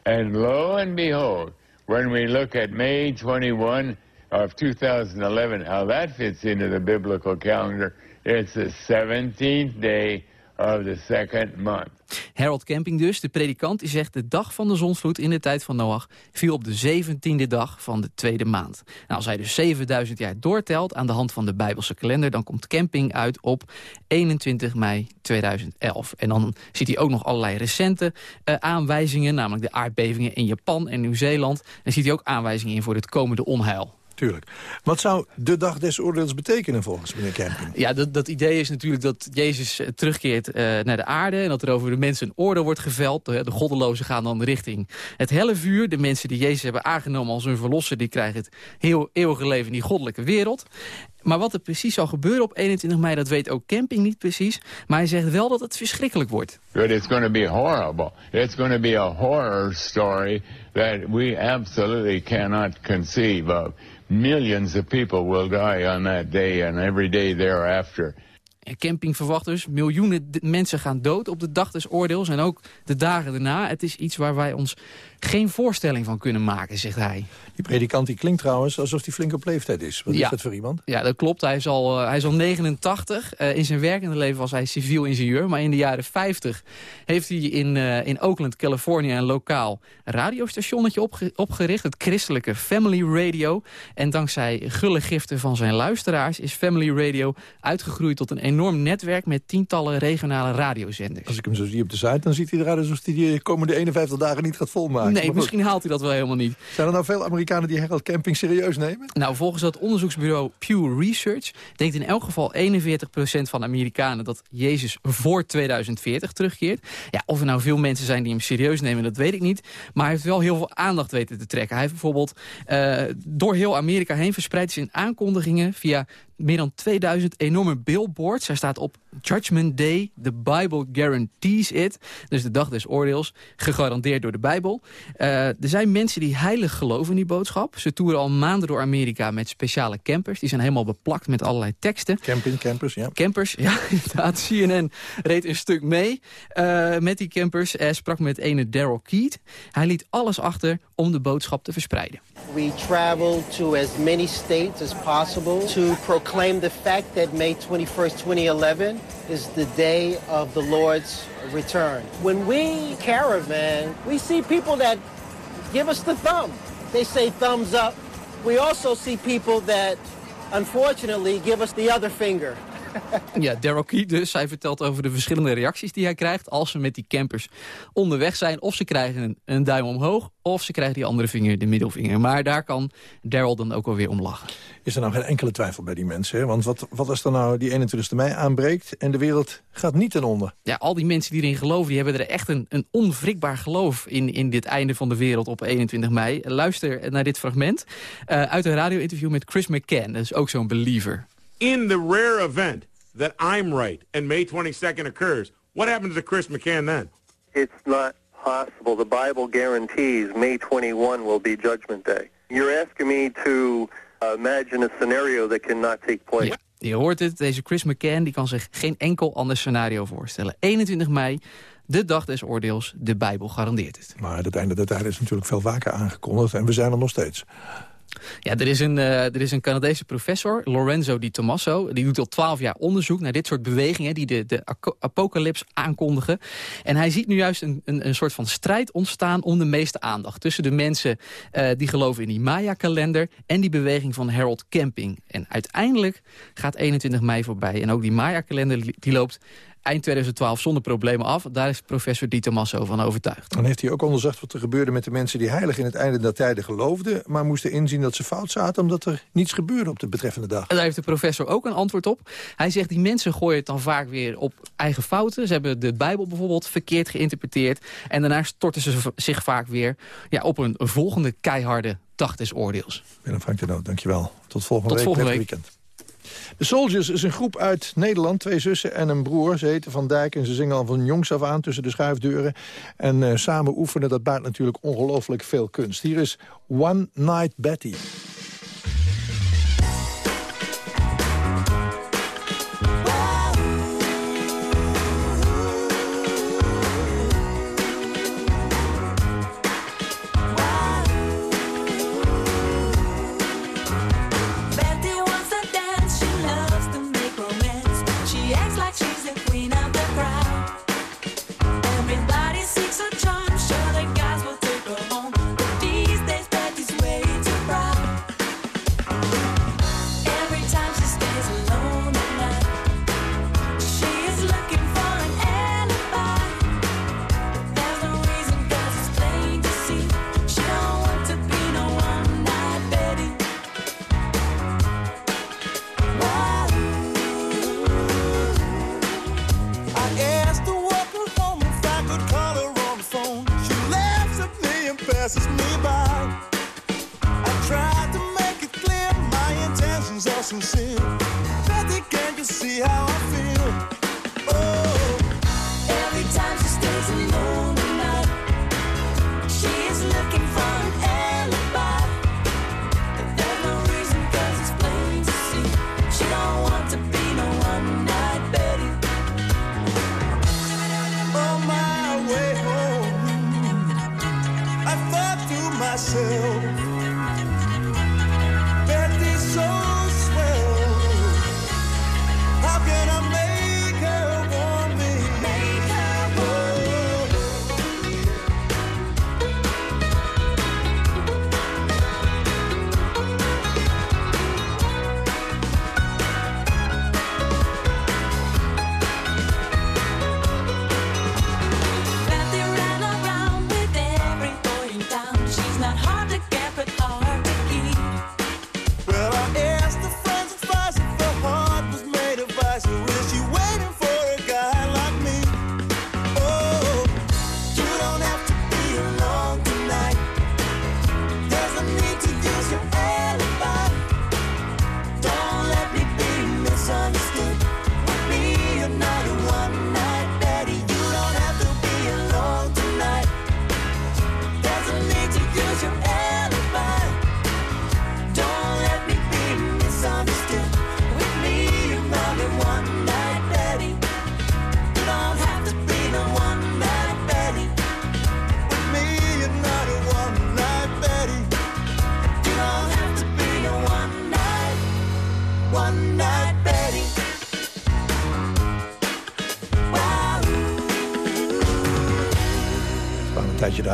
And lo and behold, when we look at May 21 of 2011, how that fits into the biblical calendar, it's the 17th day of.
Harold Camping dus, de predikant, die zegt... de dag van de zonsvloed in de tijd van Noach viel op de zeventiende dag van de tweede maand. Nou, als hij dus 7000 jaar doortelt aan de hand van de Bijbelse kalender... dan komt Camping uit op 21 mei 2011. En dan ziet hij ook nog allerlei recente uh, aanwijzingen... namelijk de aardbevingen in Japan en Nieuw-Zeeland. En ziet hij ook aanwijzingen in voor het komende onheil
tuurlijk. Wat zou de dag des oordeels betekenen volgens meneer Camping?
Ja, dat, dat idee is natuurlijk dat Jezus eh, terugkeert uh, naar de aarde... en dat er over de mensen een oordeel wordt geveld. De, de goddelozen gaan dan richting het helle vuur. De mensen die Jezus hebben aangenomen als hun verlosser... die krijgen het heel eeuwige leven in die goddelijke wereld. Maar wat er precies zal gebeuren op 21 mei, dat weet ook Camping niet precies. Maar hij zegt wel dat het verschrikkelijk wordt.
It's going to be horrible. It's going to be a horror story that we absolutely cannot conceive of. Millions of people will die on that day and every day thereafter.
Camping verwacht dus miljoenen mensen gaan dood op de dag des oordeels... en ook de dagen daarna. Het is iets waar wij ons geen voorstelling van kunnen maken, zegt hij.
Die predikant die klinkt trouwens alsof hij flink op leeftijd is. Wat is dat voor iemand?
Ja, dat klopt. Hij is al, uh, hij is al 89. Uh, in zijn werkende leven was hij civiel ingenieur. Maar in de jaren 50 heeft hij in, uh, in Oakland, Californië... een lokaal radiostationnetje opge opgericht. Het christelijke Family Radio. En dankzij gulle giften van zijn luisteraars... is Family Radio uitgegroeid tot een enorm netwerk... met tientallen regionale radiozenders.
Als ik hem zo zie op de site, dan ziet hij eruit alsof hij de komende 51 dagen niet gaat volmaken.
Nee, misschien haalt hij dat wel helemaal niet.
Zijn er nou veel Amerikanen die Harold Camping serieus nemen?
Nou, volgens dat onderzoeksbureau Pew Research... denkt in elk geval 41% van Amerikanen dat Jezus voor 2040 terugkeert. Ja, of er nou veel mensen zijn die hem serieus nemen, dat weet ik niet. Maar hij heeft wel heel veel aandacht weten te trekken. Hij heeft bijvoorbeeld uh, door heel Amerika heen verspreid zijn aankondigingen... via meer dan 2000 enorme billboards. Hij staat op Judgment Day, the Bible guarantees it. Dus de dag des oordeels, gegarandeerd door de Bijbel. Uh, er zijn mensen die heilig geloven in die boodschap. Ze toeren al maanden door Amerika met speciale campers. Die zijn helemaal beplakt met allerlei teksten.
Camping, campers, ja.
Campers, ja, inderdaad. CNN reed een stuk mee uh, met die campers. Hij sprak met ene Daryl Keat. Hij liet alles achter om de boodschap te verspreiden.
We travel to as many states as possible to proclaim the fact that May 21st, 2011 is the day of the Lord's return. When we caravan, we see people that give us the thumb. They say thumbs up. We also see people that unfortunately give us the other finger.
Ja, Daryl Key dus. Hij vertelt over de verschillende reacties die hij krijgt... als ze met die campers onderweg zijn. Of ze krijgen een, een duim omhoog, of ze krijgen die andere vinger, de middelvinger. Maar daar kan Daryl dan ook alweer om lachen.
Is er nou geen enkele twijfel bij die mensen? Hè? Want wat, wat als er nou die 21 mei aanbreekt... en de wereld gaat niet ten onder?
Ja, al die mensen die erin geloven... die hebben er echt een, een onwrikbaar geloof in, in dit einde van de wereld op 21 mei. Luister naar dit fragment uh, uit een radio-interview met Chris McCann. Dat is ook zo'n believer.
In the rare event that I'm right and May 22nd occurs, what happens to Chris McCann then?
It's not possible. The Bible guarantees May 21 will be Judgment Day. You're asking me to uh, imagine a scenario that cannot take place.
Je hoort het, deze Chris McCann die kan zich geen enkel ander scenario voorstellen. 21 mei, de dag des oordeels, de Bijbel garandeert het.
Maar het einde der tijd is natuurlijk veel vaker aangekondigd en we zijn er nog steeds.
Ja, er is, een, uh, er is een Canadese professor, Lorenzo Di Tommaso... die doet al twaalf jaar onderzoek naar dit soort bewegingen... die de, de apocalyps aankondigen. En hij ziet nu juist een, een, een soort van strijd ontstaan om de meeste aandacht... tussen de mensen uh, die geloven in die Maya-kalender... en die beweging van Harold Camping. En uiteindelijk gaat 21 mei voorbij. En ook die Maya-kalender die loopt eind 2012 zonder problemen af. Daar is professor Dieter Masso van overtuigd.
Dan heeft hij ook onderzocht wat er gebeurde met de mensen... die heilig in het einde der tijden geloofden... maar moesten inzien dat ze fout zaten... omdat er niets gebeurde op de betreffende dag.
En daar heeft de professor ook een antwoord op. Hij zegt, die mensen gooien het dan vaak weer op eigen fouten. Ze hebben de Bijbel bijvoorbeeld verkeerd geïnterpreteerd... en daarna storten ze zich vaak weer ja, op een volgende keiharde dag des oordeels.
Willem Frank de Noot, dankjewel. Tot volgende
Tot
week.
Volgende week.
weekend. De Soldiers is een groep uit Nederland, twee zussen en een broer. Ze heten Van Dijk en ze zingen al van jongs af aan tussen de schuifdeuren. En uh, samen oefenen, dat baart natuurlijk ongelooflijk veel kunst. Hier is One Night Betty.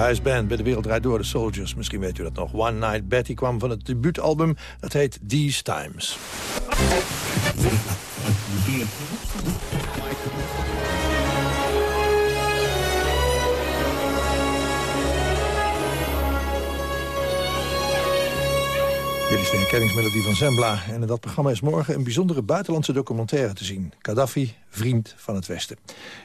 Huisband bij de Wereld Draait Door, de Soldiers. Misschien weet u dat nog. One Night Betty kwam van het debuutalbum. Dat heet These Times.
Dit is de herkenningsmelodie van Zembla. En in dat programma is morgen een bijzondere buitenlandse documentaire te zien. Gaddafi, vriend van het Westen.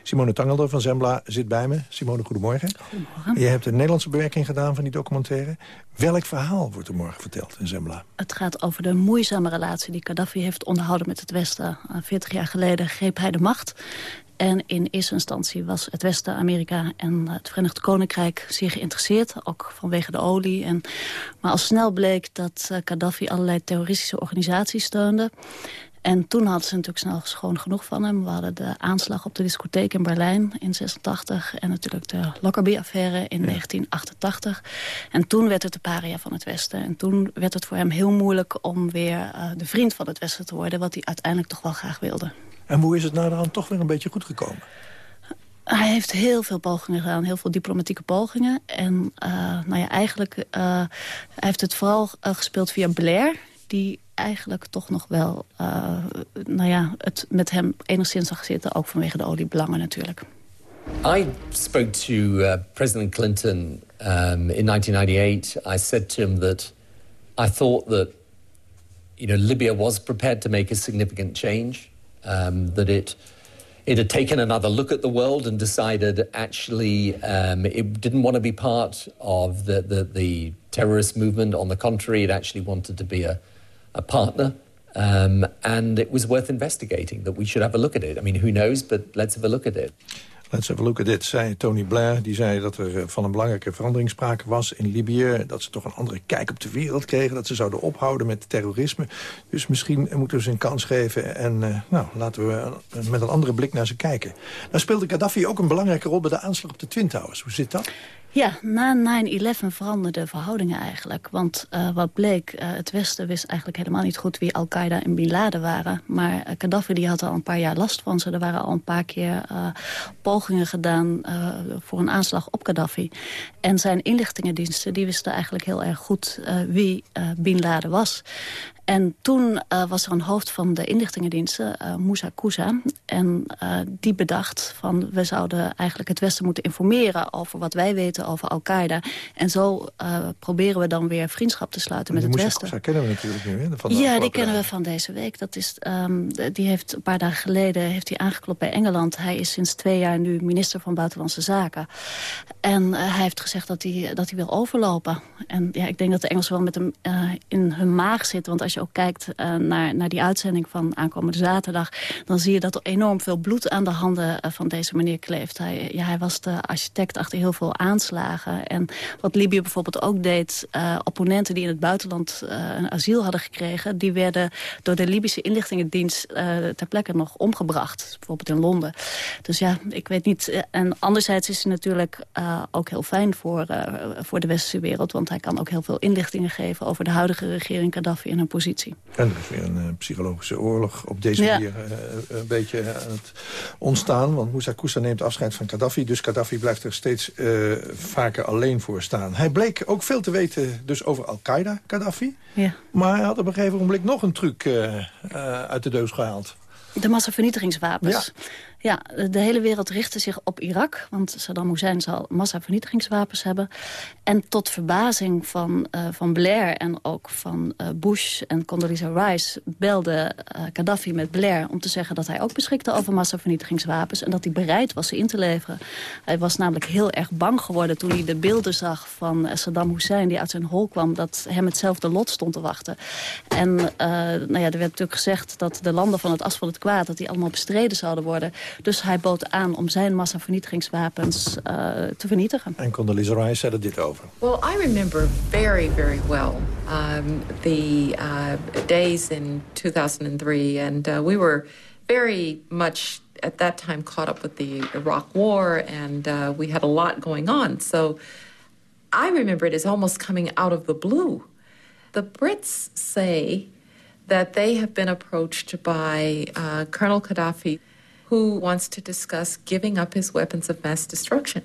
Simone Tangelder van Zembla zit bij me. Simone, goedemorgen.
Goedemorgen.
Je hebt een Nederlandse bewerking gedaan van die documentaire. Welk verhaal wordt er morgen verteld in Zembla?
Het gaat over de moeizame relatie die Gaddafi heeft onderhouden met het Westen. 40 jaar geleden greep hij de macht. En in eerste instantie was het Westen, Amerika en het Verenigd Koninkrijk zeer geïnteresseerd. Ook vanwege de olie. En, maar al snel bleek dat uh, Gaddafi allerlei terroristische organisaties steunde. En toen hadden ze natuurlijk snel schoon genoeg van hem. We hadden de aanslag op de discotheek in Berlijn in 86... en natuurlijk de Lockerbie-affaire in 1988. En toen werd het de paria van het Westen. En toen werd het voor hem heel moeilijk om weer uh, de vriend van het Westen te worden... wat hij uiteindelijk toch wel graag wilde.
En hoe is het nou dan toch weer een beetje goed gekomen?
Hij heeft heel veel pogingen gedaan, heel veel diplomatieke pogingen. En uh, nou ja, eigenlijk uh, hij heeft het vooral gespeeld via Blair... die eigenlijk toch nog wel nou ja, het met hem enigszins zag zitten... ook vanwege de oliebelangen natuurlijk.
I spoke to President Clinton um, in 1998. I said to him that I thought that you know, Libya was prepared to make a significant change... Um, that it it had taken another look at the world and decided actually um, it didn't want to be part of the, the, the, terrorist movement. On the contrary, it actually wanted to be a, a partner. Um, and it was worth investigating, that we should have a look at it. I mean, who knows, but let's have a look at it.
Let's have a look at it, zei Tony Blair. Die zei dat er van een belangrijke verandering sprake was in Libië. Dat ze toch een andere kijk op de wereld kregen. Dat ze zouden ophouden met terrorisme. Dus misschien moeten we ze een kans geven. En uh, nou, laten we met een andere blik naar ze kijken. Nou speelde Gaddafi ook een belangrijke rol bij de aanslag op de Twin Towers. Hoe zit dat?
Ja, na 9-11 veranderden de verhoudingen eigenlijk. Want uh, wat bleek, uh, het Westen wist eigenlijk helemaal niet goed... wie Al-Qaeda en Bin Laden waren. Maar uh, Gaddafi die had al een paar jaar last van ze. Er waren al een paar keer pogingen gedaan voor een aanslag op Gaddafi. En zijn inlichtingendiensten die wisten eigenlijk heel erg goed wie Bin Laden was. En toen uh, was er een hoofd van de inlichtingendiensten, uh, Moussa Kouza. En uh, die bedacht van we zouden eigenlijk het Westen moeten informeren... over wat wij weten over Al-Qaeda. En zo proberen we dan weer vriendschap te sluiten met het
Moussa
Westen.
Kouza kennen we natuurlijk nu. Hè, van
ja, die kennen we van deze week. Dat is, um, die heeft een paar dagen geleden heeft hij aangeklopt bij Engeland. Hij is sinds twee jaar nu minister van Buitenlandse Zaken. En hij heeft gezegd dat hij, dat hij wil overlopen. En ja, ik denk dat de Engelsen wel met hem in hun maag zitten. Want als je ook kijkt uh, naar, naar die uitzending van aankomende zaterdag... dan zie je dat er enorm veel bloed aan de handen uh, van deze meneer kleeft. Hij, ja, hij was de architect achter heel veel aanslagen. En wat Libië bijvoorbeeld ook deed... Uh, opponenten die in het buitenland een asiel hadden gekregen... die werden door de Libische inlichtingendienst ter plekke nog omgebracht. Bijvoorbeeld in Londen. Dus ja, ik weet niet... en anderzijds is hij natuurlijk ook heel fijn voor, voor de westerse wereld... want hij kan ook heel veel inlichtingen geven... over de huidige regering Gaddafi en hun positie.
En er is weer een uh, psychologische oorlog op deze ja. manier uh, een beetje aan het ontstaan. Want Moussa Koussa neemt afscheid van Gaddafi. Dus Gaddafi blijft er steeds uh, vaker alleen voor staan. Hij bleek ook veel te weten dus over Al-Qaeda, Gaddafi.
Ja.
Maar hij had op een gegeven moment nog een truc uit de deus gehaald.
De massavernietigingswapens. Ja. Ja, de hele wereld richtte zich op Irak. Want Saddam Hussein zal massavernietigingswapens hebben. En tot verbazing van, uh, van Blair en ook van uh, Bush en Condoleezza Rice... belde uh, Gaddafi met Blair om te zeggen dat hij ook beschikte over massavernietigingswapens... en dat hij bereid was ze in te leveren. Hij was namelijk heel erg bang geworden toen hij de beelden zag van Saddam Hussein... die uit zijn hol kwam, dat hem hetzelfde lot stond te wachten. En nou ja, er werd natuurlijk gezegd dat de landen van het as van het kwaad... dat die allemaal bestreden zouden worden... Dus hij bood aan om zijn massavernietigingswapens uh, te vernietigen.
En Condoleezza Rice zei er dit over.
Well, I remember very, very well um, the uh, days in 2003. And uh, we were very much at that time caught up with the Iraq War. And uh, we had a lot going on. So I remember it as almost coming out of the blue. The Brits say that they have been approached by uh, Colonel Gaddafi who wants to discuss giving up his weapons of mass destruction.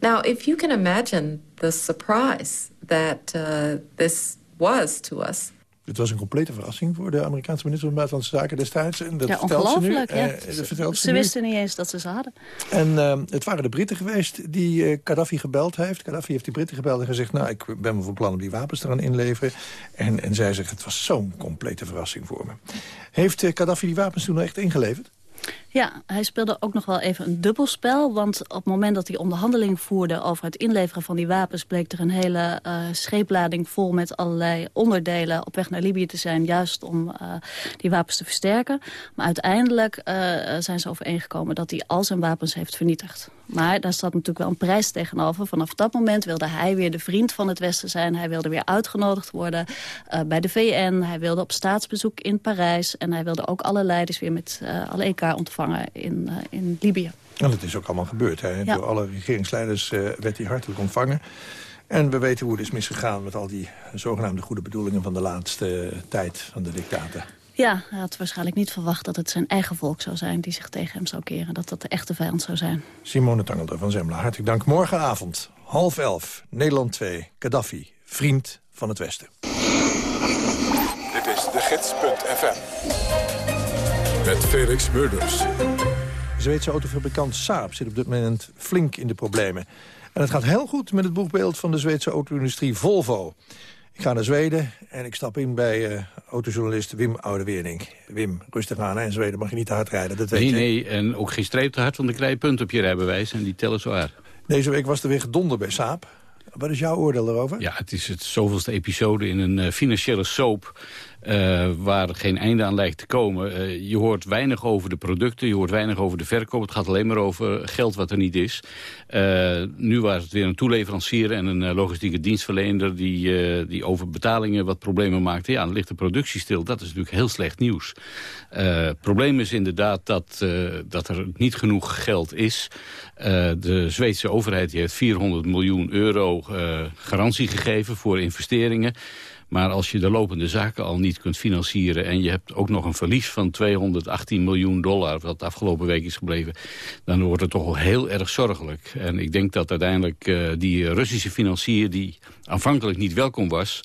Now, if you can imagine the surprise that uh, this was to us.
Het was een complete verrassing voor de Amerikaanse minister van Buitenlandse Zaken destijds. En dat
ja,
vertelt ze nu.
Ja.
Eh, dat vertelt
ze
ze nu.
wisten niet eens dat ze ze hadden.
En eh, het waren de Britten geweest die eh, Gaddafi gebeld heeft. Gaddafi heeft die Britten gebeld en gezegd... nou, ik ben me van plan om die wapens eraan inleveren. En, en zij zegt, het was zo'n complete verrassing voor me. Heeft Gaddafi die wapens toen echt ingeleverd?
Ja, hij speelde ook nog wel even een dubbelspel. Want op het moment dat hij onderhandeling voerde over het inleveren van die wapens... bleek er een hele uh, scheeplading vol met allerlei onderdelen op weg naar Libië te zijn. Juist om uh, die wapens te versterken. Maar uiteindelijk uh, zijn ze overeengekomen dat hij al zijn wapens heeft vernietigd. Maar daar staat natuurlijk wel een prijs tegenover. Vanaf dat moment wilde hij weer de vriend van het Westen zijn. Hij wilde weer uitgenodigd worden uh, bij de VN. Hij wilde op staatsbezoek in Parijs. En hij wilde ook alle leiders weer met uh, alle elkaar ontvangen in, uh, in Libië.
En dat is ook allemaal gebeurd. Hè? Ja. Door alle regeringsleiders werd hij hartelijk ontvangen. En we weten hoe het is misgegaan met al die zogenaamde goede bedoelingen... van de laatste tijd van de dictator.
Ja, hij had waarschijnlijk niet verwacht dat het zijn eigen volk zou zijn... die zich tegen hem zou keren, dat dat de echte vijand zou zijn.
Simone Tangelder van Zembla, hartelijk dank. Morgenavond, half elf, Nederland 2, Gaddafi, vriend van het Westen.
Dit is de gids.fm. Met Felix Murders.
De Zweedse autofabrikant Saab zit op dit moment flink in de problemen. En het gaat heel goed met het boegbeeld van de Zweedse auto-industrie Volvo. Ik ga naar Zweden en ik stap in bij uh, autojournalist Wim Oudewering. Wim, rustig aan. Hè? In Zweden mag je niet te hard rijden, dat weet
nee,
je.
Nee, en ook geen streep te hard, want dan krijg je punten op je rijbewijs en die tellen zwaar.
Deze week was er weer gedonder bij Saab. Wat is jouw oordeel erover?
Ja, het is het zoveelste episode in een uh, financiële soap... Uh, waar geen einde aan lijkt te komen. Uh, je hoort weinig over de producten, je hoort weinig over de verkoop. Het gaat alleen maar over geld wat er niet is. Uh, nu was het weer een toeleverancier en een logistieke dienstverlener... die, die over betalingen wat problemen maakte. Ja, dan ligt de productie stil. Dat is natuurlijk heel slecht nieuws. het probleem is inderdaad dat, dat er niet genoeg geld is. de Zweedse overheid heeft 400 miljoen euro garantie gegeven voor investeringen... Maar als je de lopende zaken al niet kunt financieren... en je hebt ook nog een verlies van 218 miljoen dollar... wat de afgelopen week is gebleven... dan wordt het toch wel heel erg zorgelijk. En ik denk dat uiteindelijk uh, die Russische financier... die aanvankelijk niet welkom was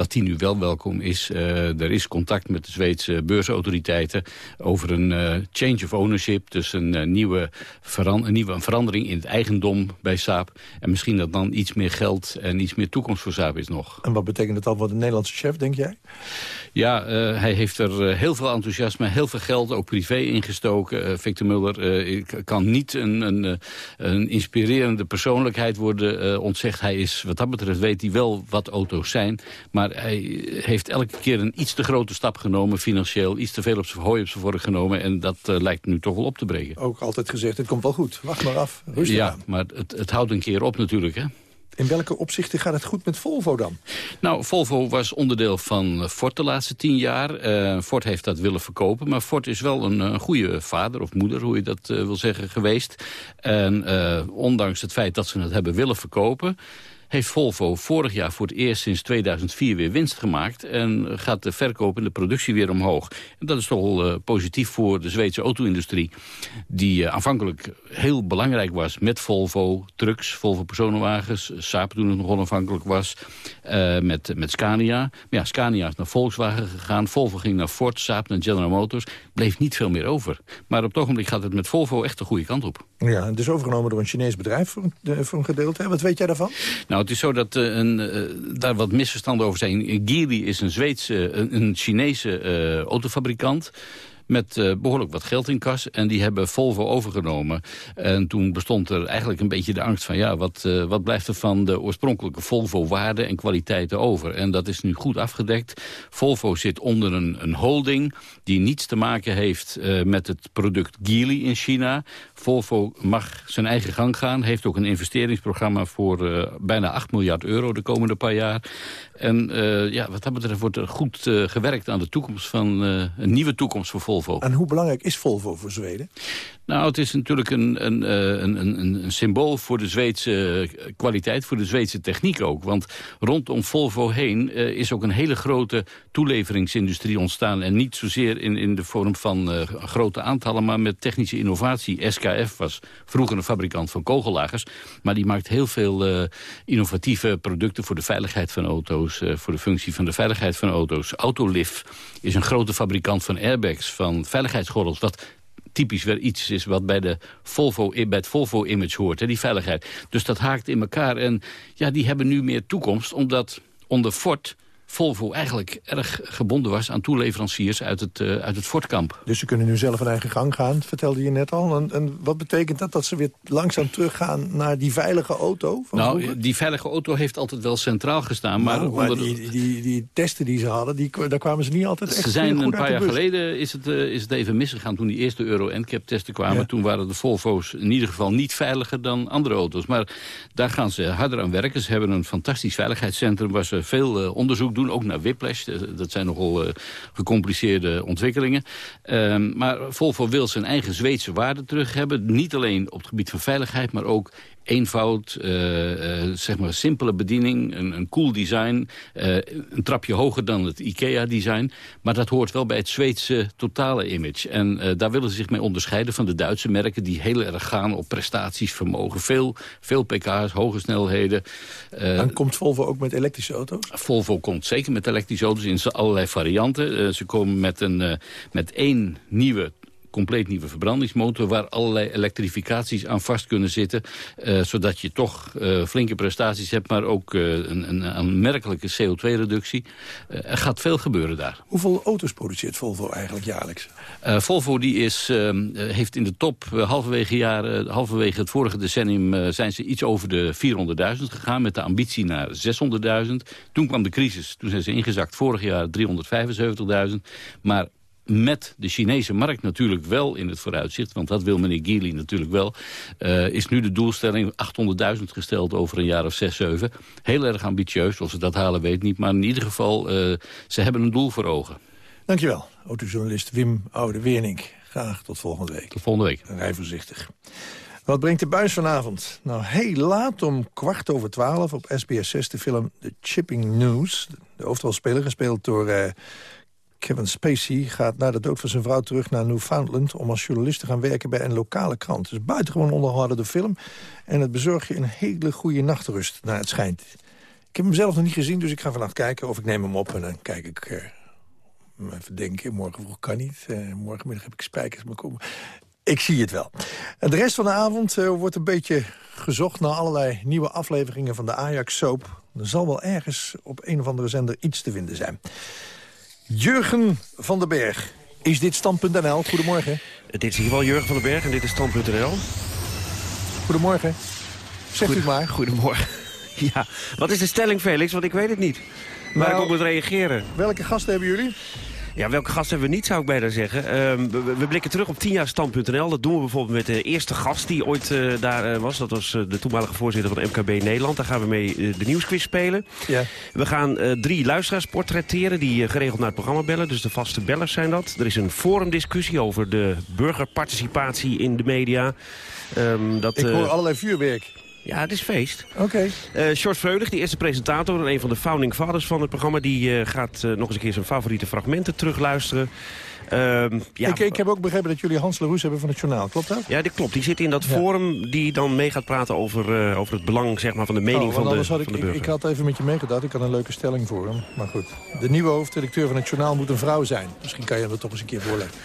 dat die nu wel welkom is. Uh, er is contact met de Zweedse beursautoriteiten over een uh, change of ownership. Dus een, uh, nieuwe, een nieuwe verandering in het eigendom bij Saab. En misschien dat dan iets meer geld en iets meer toekomst voor Saab is nog.
En wat betekent het al voor de Nederlandse chef, denk jij?
Ja, hij heeft er heel veel enthousiasme, heel veel geld, ook privé ingestoken. Victor Muller kan niet een, een, een, inspirerende persoonlijkheid worden ontzegd. Hij is, wat dat betreft, weet hij wel wat auto's zijn. Maar hij heeft elke keer een iets te grote stap genomen, financieel. Iets te veel op zijn hooi op zijn vork genomen. En dat uh, lijkt nu toch wel op te breken.
Ook altijd gezegd, het komt wel goed. Wacht maar af. Rustig
ja,
aan.
maar het, het houdt een keer op natuurlijk, hè.
In welke opzichten gaat het goed met Volvo dan?
Nou, Volvo was onderdeel van Ford de laatste tien jaar. Uh, Ford heeft dat willen verkopen. Maar Ford is wel een, een goede vader of moeder, hoe je dat uh, wil zeggen, geweest. En uh, ondanks het feit dat ze het hebben willen verkopen heeft Volvo vorig jaar voor het eerst sinds 2004 weer winst gemaakt... en gaat de verkoop en de productie weer omhoog. En dat is toch wel uh, positief voor de Zweedse auto-industrie... die uh, aanvankelijk heel belangrijk was met Volvo, trucks, Volvo personenwagens... Saab toen het nog onafhankelijk was, uh, met, met Scania. Maar ja, Scania is naar Volkswagen gegaan, Volvo ging naar Ford, Saab naar General Motors. Bleef niet veel meer over. Maar op het ogenblik gaat het met Volvo echt de goede kant op.
Ja, het is overgenomen door een Chinees bedrijf voor een, voor een gedeelte. Wat weet jij daarvan?
Nou, het is zo dat uh, een, uh, daar wat misverstanden over zijn. Geely is een Zweedse, een, Chinese autofabrikant met behoorlijk wat geld in kas. En die hebben Volvo overgenomen. En toen bestond er eigenlijk een beetje de angst van... ja, wat, wat blijft er van de oorspronkelijke Volvo-waarden en kwaliteiten over? En dat is nu goed afgedekt. Volvo zit onder een, een holding die niets te maken heeft met het product Geely in China. Volvo mag zijn eigen gang gaan. Heeft ook een investeringsprogramma voor bijna 8 miljard euro de komende paar jaar. En ja, wat dat betreft wordt er goed gewerkt aan de toekomst van een nieuwe toekomst voor Volvo.
En hoe belangrijk is Volvo voor Zweden?
Nou, het is natuurlijk een, een, een, een, een symbool voor de Zweedse kwaliteit, voor de Zweedse techniek ook. Want rondom Volvo heen is ook een hele grote toeleveringsindustrie ontstaan. En niet zozeer in, in de vorm van grote aantallen, maar met technische innovatie. SK Was vroeger een fabrikant van kogellagers. Maar die maakt heel veel innovatieve producten voor de veiligheid van auto's. voor de functie van de veiligheid van auto's. Autolift is een grote fabrikant van airbags, van veiligheidsgordels. Wat typisch weer iets is wat bij, de Volvo, bij het Volvo-image hoort, hè, die veiligheid. Dus dat haakt in elkaar. En ja, die hebben nu meer toekomst, omdat onder Ford Volvo eigenlijk erg gebonden was aan toeleveranciers uit het, uh, uit het Fortkamp.
Dus ze kunnen nu zelf een eigen gang gaan, vertelde je net al. En, en wat betekent dat? Dat ze weer langzaam teruggaan naar die veilige auto? Van
nou, die veilige auto heeft altijd wel centraal gestaan. Maar,
nou, maar die, die, die, testen die ze hadden, die, daar kwamen ze niet altijd echt
Ze zijn een paar jaar geleden is het, uh, is het even misgegaan toen die eerste Euro NCAP testen kwamen. Toen waren de Volvo's in ieder geval niet veiliger dan andere auto's. Maar daar gaan ze harder aan werken. Ze hebben een fantastisch veiligheidscentrum waar ze veel uh, onderzoek doen ook naar whiplash. Eh, dat zijn nogal uh, gecompliceerde ontwikkelingen. Uh, maar Volvo wil zijn eigen Zweedse waarde terug hebben. Niet alleen op het gebied van veiligheid, maar ook eenvoud, uh, uh, zeg maar simpele bediening, een, een cool design. Uh, een trapje hoger dan het IKEA-design. Maar dat hoort wel bij het Zweedse totale image. En daar willen ze zich mee onderscheiden van de Duitse merken... die heel erg gaan op prestaties, vermogen. Veel, veel pk's, hoge snelheden.
en komt Volvo ook met elektrische auto's?
Volvo komt zeker met elektrische auto's in allerlei varianten. ze komen met, een, met één nieuwe compleet nieuwe verbrandingsmotor... waar allerlei elektrificaties aan vast kunnen zitten... Uh, zodat je toch uh, flinke prestaties hebt... maar ook uh, een, een aanmerkelijke CO2-reductie. er gaat veel gebeuren daar.
Hoeveel auto's produceert Volvo eigenlijk jaarlijks?
Volvo die is, heeft in de top halverwege, jaren, halverwege het vorige decennium... zijn ze iets over de 400.000 gegaan... met de ambitie naar 600.000. Toen kwam de crisis, toen zijn ze ingezakt vorig jaar 375.000. Maar met de Chinese markt natuurlijk wel in het vooruitzicht... want dat wil meneer Geely natuurlijk wel... Uh, is nu de doelstelling 800.000 gesteld over een jaar of 6, 7. Heel erg ambitieus, of ze dat halen weet niet. Maar in ieder geval, uh, ze hebben een doel voor ogen.
Dankjewel, autojournalist Wim Oude-Wernink. Graag tot volgende week.
Tot volgende week.
Rij voorzichtig. Wat brengt de buis vanavond? Nou, heel laat om kwart over twaalf op SBS 6 de film The Chipping News. De hoofdrolspeler gespeeld door... Uh, Kevin Spacey gaat na de dood van zijn vrouw terug naar Newfoundland... om als journalist te gaan werken bij een lokale krant. Dus buitengewoon onderhouden de film. En het bezorgt je een hele goede nachtrust, naar het schijnt. Ik heb hem zelf nog niet gezien, dus ik ga vannacht kijken of ik neem hem op. En dan kijk ik... Uh, even denken, morgen vroeg kan niet. Uh, morgenmiddag heb ik spijkers maar. Ik zie het wel. De rest van de avond uh, wordt een beetje gezocht... naar allerlei nieuwe afleveringen van de Ajax-soap. Er zal wel ergens op een of andere zender iets te vinden zijn. Jurgen van den Berg. Is dit Stand.nl? Goedemorgen.
Dit is in ieder geval Jurgen van den Berg en dit is Stand.nl.
Goedemorgen. Zegt u maar.
Goedemorgen. Ja, wat is de stelling, Felix? Want ik weet het niet. Waar nou, ik op moet reageren.
Welke gasten hebben jullie?
Ja, welke gast hebben we niet, zou ik bijna zeggen. Uh, we, we, blikken terug op 10 jaar stand.nl. Dat doen we bijvoorbeeld met de eerste gast die ooit uh, daar uh, was. Dat was uh, de toenmalige voorzitter van MKB Nederland. Daar gaan we mee de nieuwsquiz spelen. Ja. We gaan drie luisteraars portretteren die geregeld naar het programma bellen. Dus de vaste bellers zijn dat. Er is een forumdiscussie over de burgerparticipatie in de media.
Um, dat, ik hoor allerlei vuurwerk.
Ja, het is feest.
Oké. Okay.
Uh, Short Veulig, die eerste presentator en een van de founding fathers van het programma... die uh, gaat uh, nog eens een keer zijn favoriete fragmenten terugluisteren.
Uh, ja. ik, ik, heb ook begrepen dat jullie Hans Leroes hebben van het journaal. Klopt dat?
Ja, dat klopt. Die zit in dat ja. forum die dan mee gaat praten over, over het belang zeg maar, van de mening oh, van, de, van
ik,
de burger.
Ik, ik had even met je meegedacht. Ik had een leuke stelling voor hem. Maar goed. De nieuwe hoofdredacteur van het journaal moet een vrouw zijn. Misschien kan je hem dat toch eens een keer voorleggen.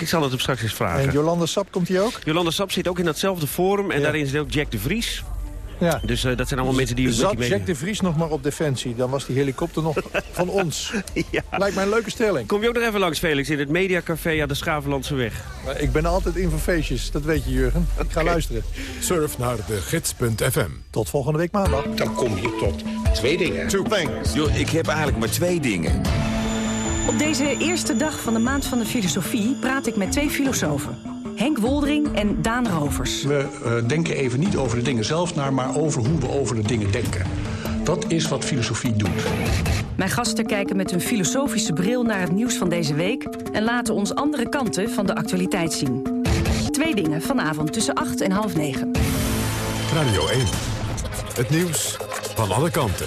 Ik zal het hem straks eens vragen.
En Jolanda Sap, komt hij ook?
Jolanda Sap zit ook in datzelfde forum. En daarin zit ook Jack de Vries. Ja. Dus uh, dat zijn allemaal mensen die...
Zat Jack de Vries nog maar op Defensie, dan was die helikopter nog van ons. ja. Lijkt mij een leuke stelling.
Kom je ook nog even langs, Felix, in het Mediacafé aan de Schavenlandse weg.
Maar ik ben altijd in voor feestjes, dat weet je, Jurgen. Ik ga luisteren.
Surf naar de gids.fm.
Tot volgende week maandag.
Dan kom je tot twee dingen.
Two things.
Yo, ik heb eigenlijk maar twee dingen.
Op deze eerste dag van de Maand van de Filosofie praat ik met twee filosofen. Henk Woldering en Daan Rovers.
We uh, denken even niet over de dingen zelf naar, maar over hoe we over de dingen denken. Dat is wat filosofie doet.
Mijn gasten kijken met een filosofische bril naar het nieuws van deze week... en laten ons andere kanten van de actualiteit zien. Twee dingen vanavond tussen 8 en half 9.
Radio 1. Het nieuws van alle kanten.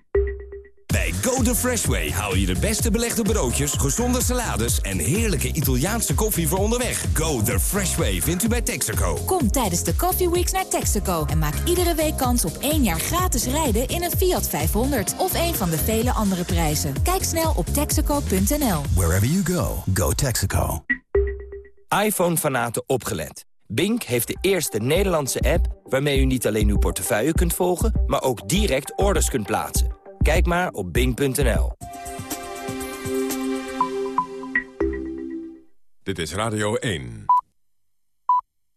Bij Go The Fresh Way haal je de beste belegde broodjes, gezonde salades en heerlijke Italiaanse koffie voor onderweg. Go The Fresh Way vindt u bij Texaco.
Kom tijdens de Coffee Weeks naar Texaco en maak iedere week kans op één jaar gratis rijden in een Fiat 500 of een van de vele andere prijzen. Kijk snel op texaco.nl.
Wherever you go, go Texaco.
iPhone-fanaten opgelet. Bink heeft de eerste Nederlandse app waarmee u niet alleen uw portefeuille kunt volgen, maar ook direct orders kunt plaatsen. Kijk maar op bing.nl.
Dit is Radio 1.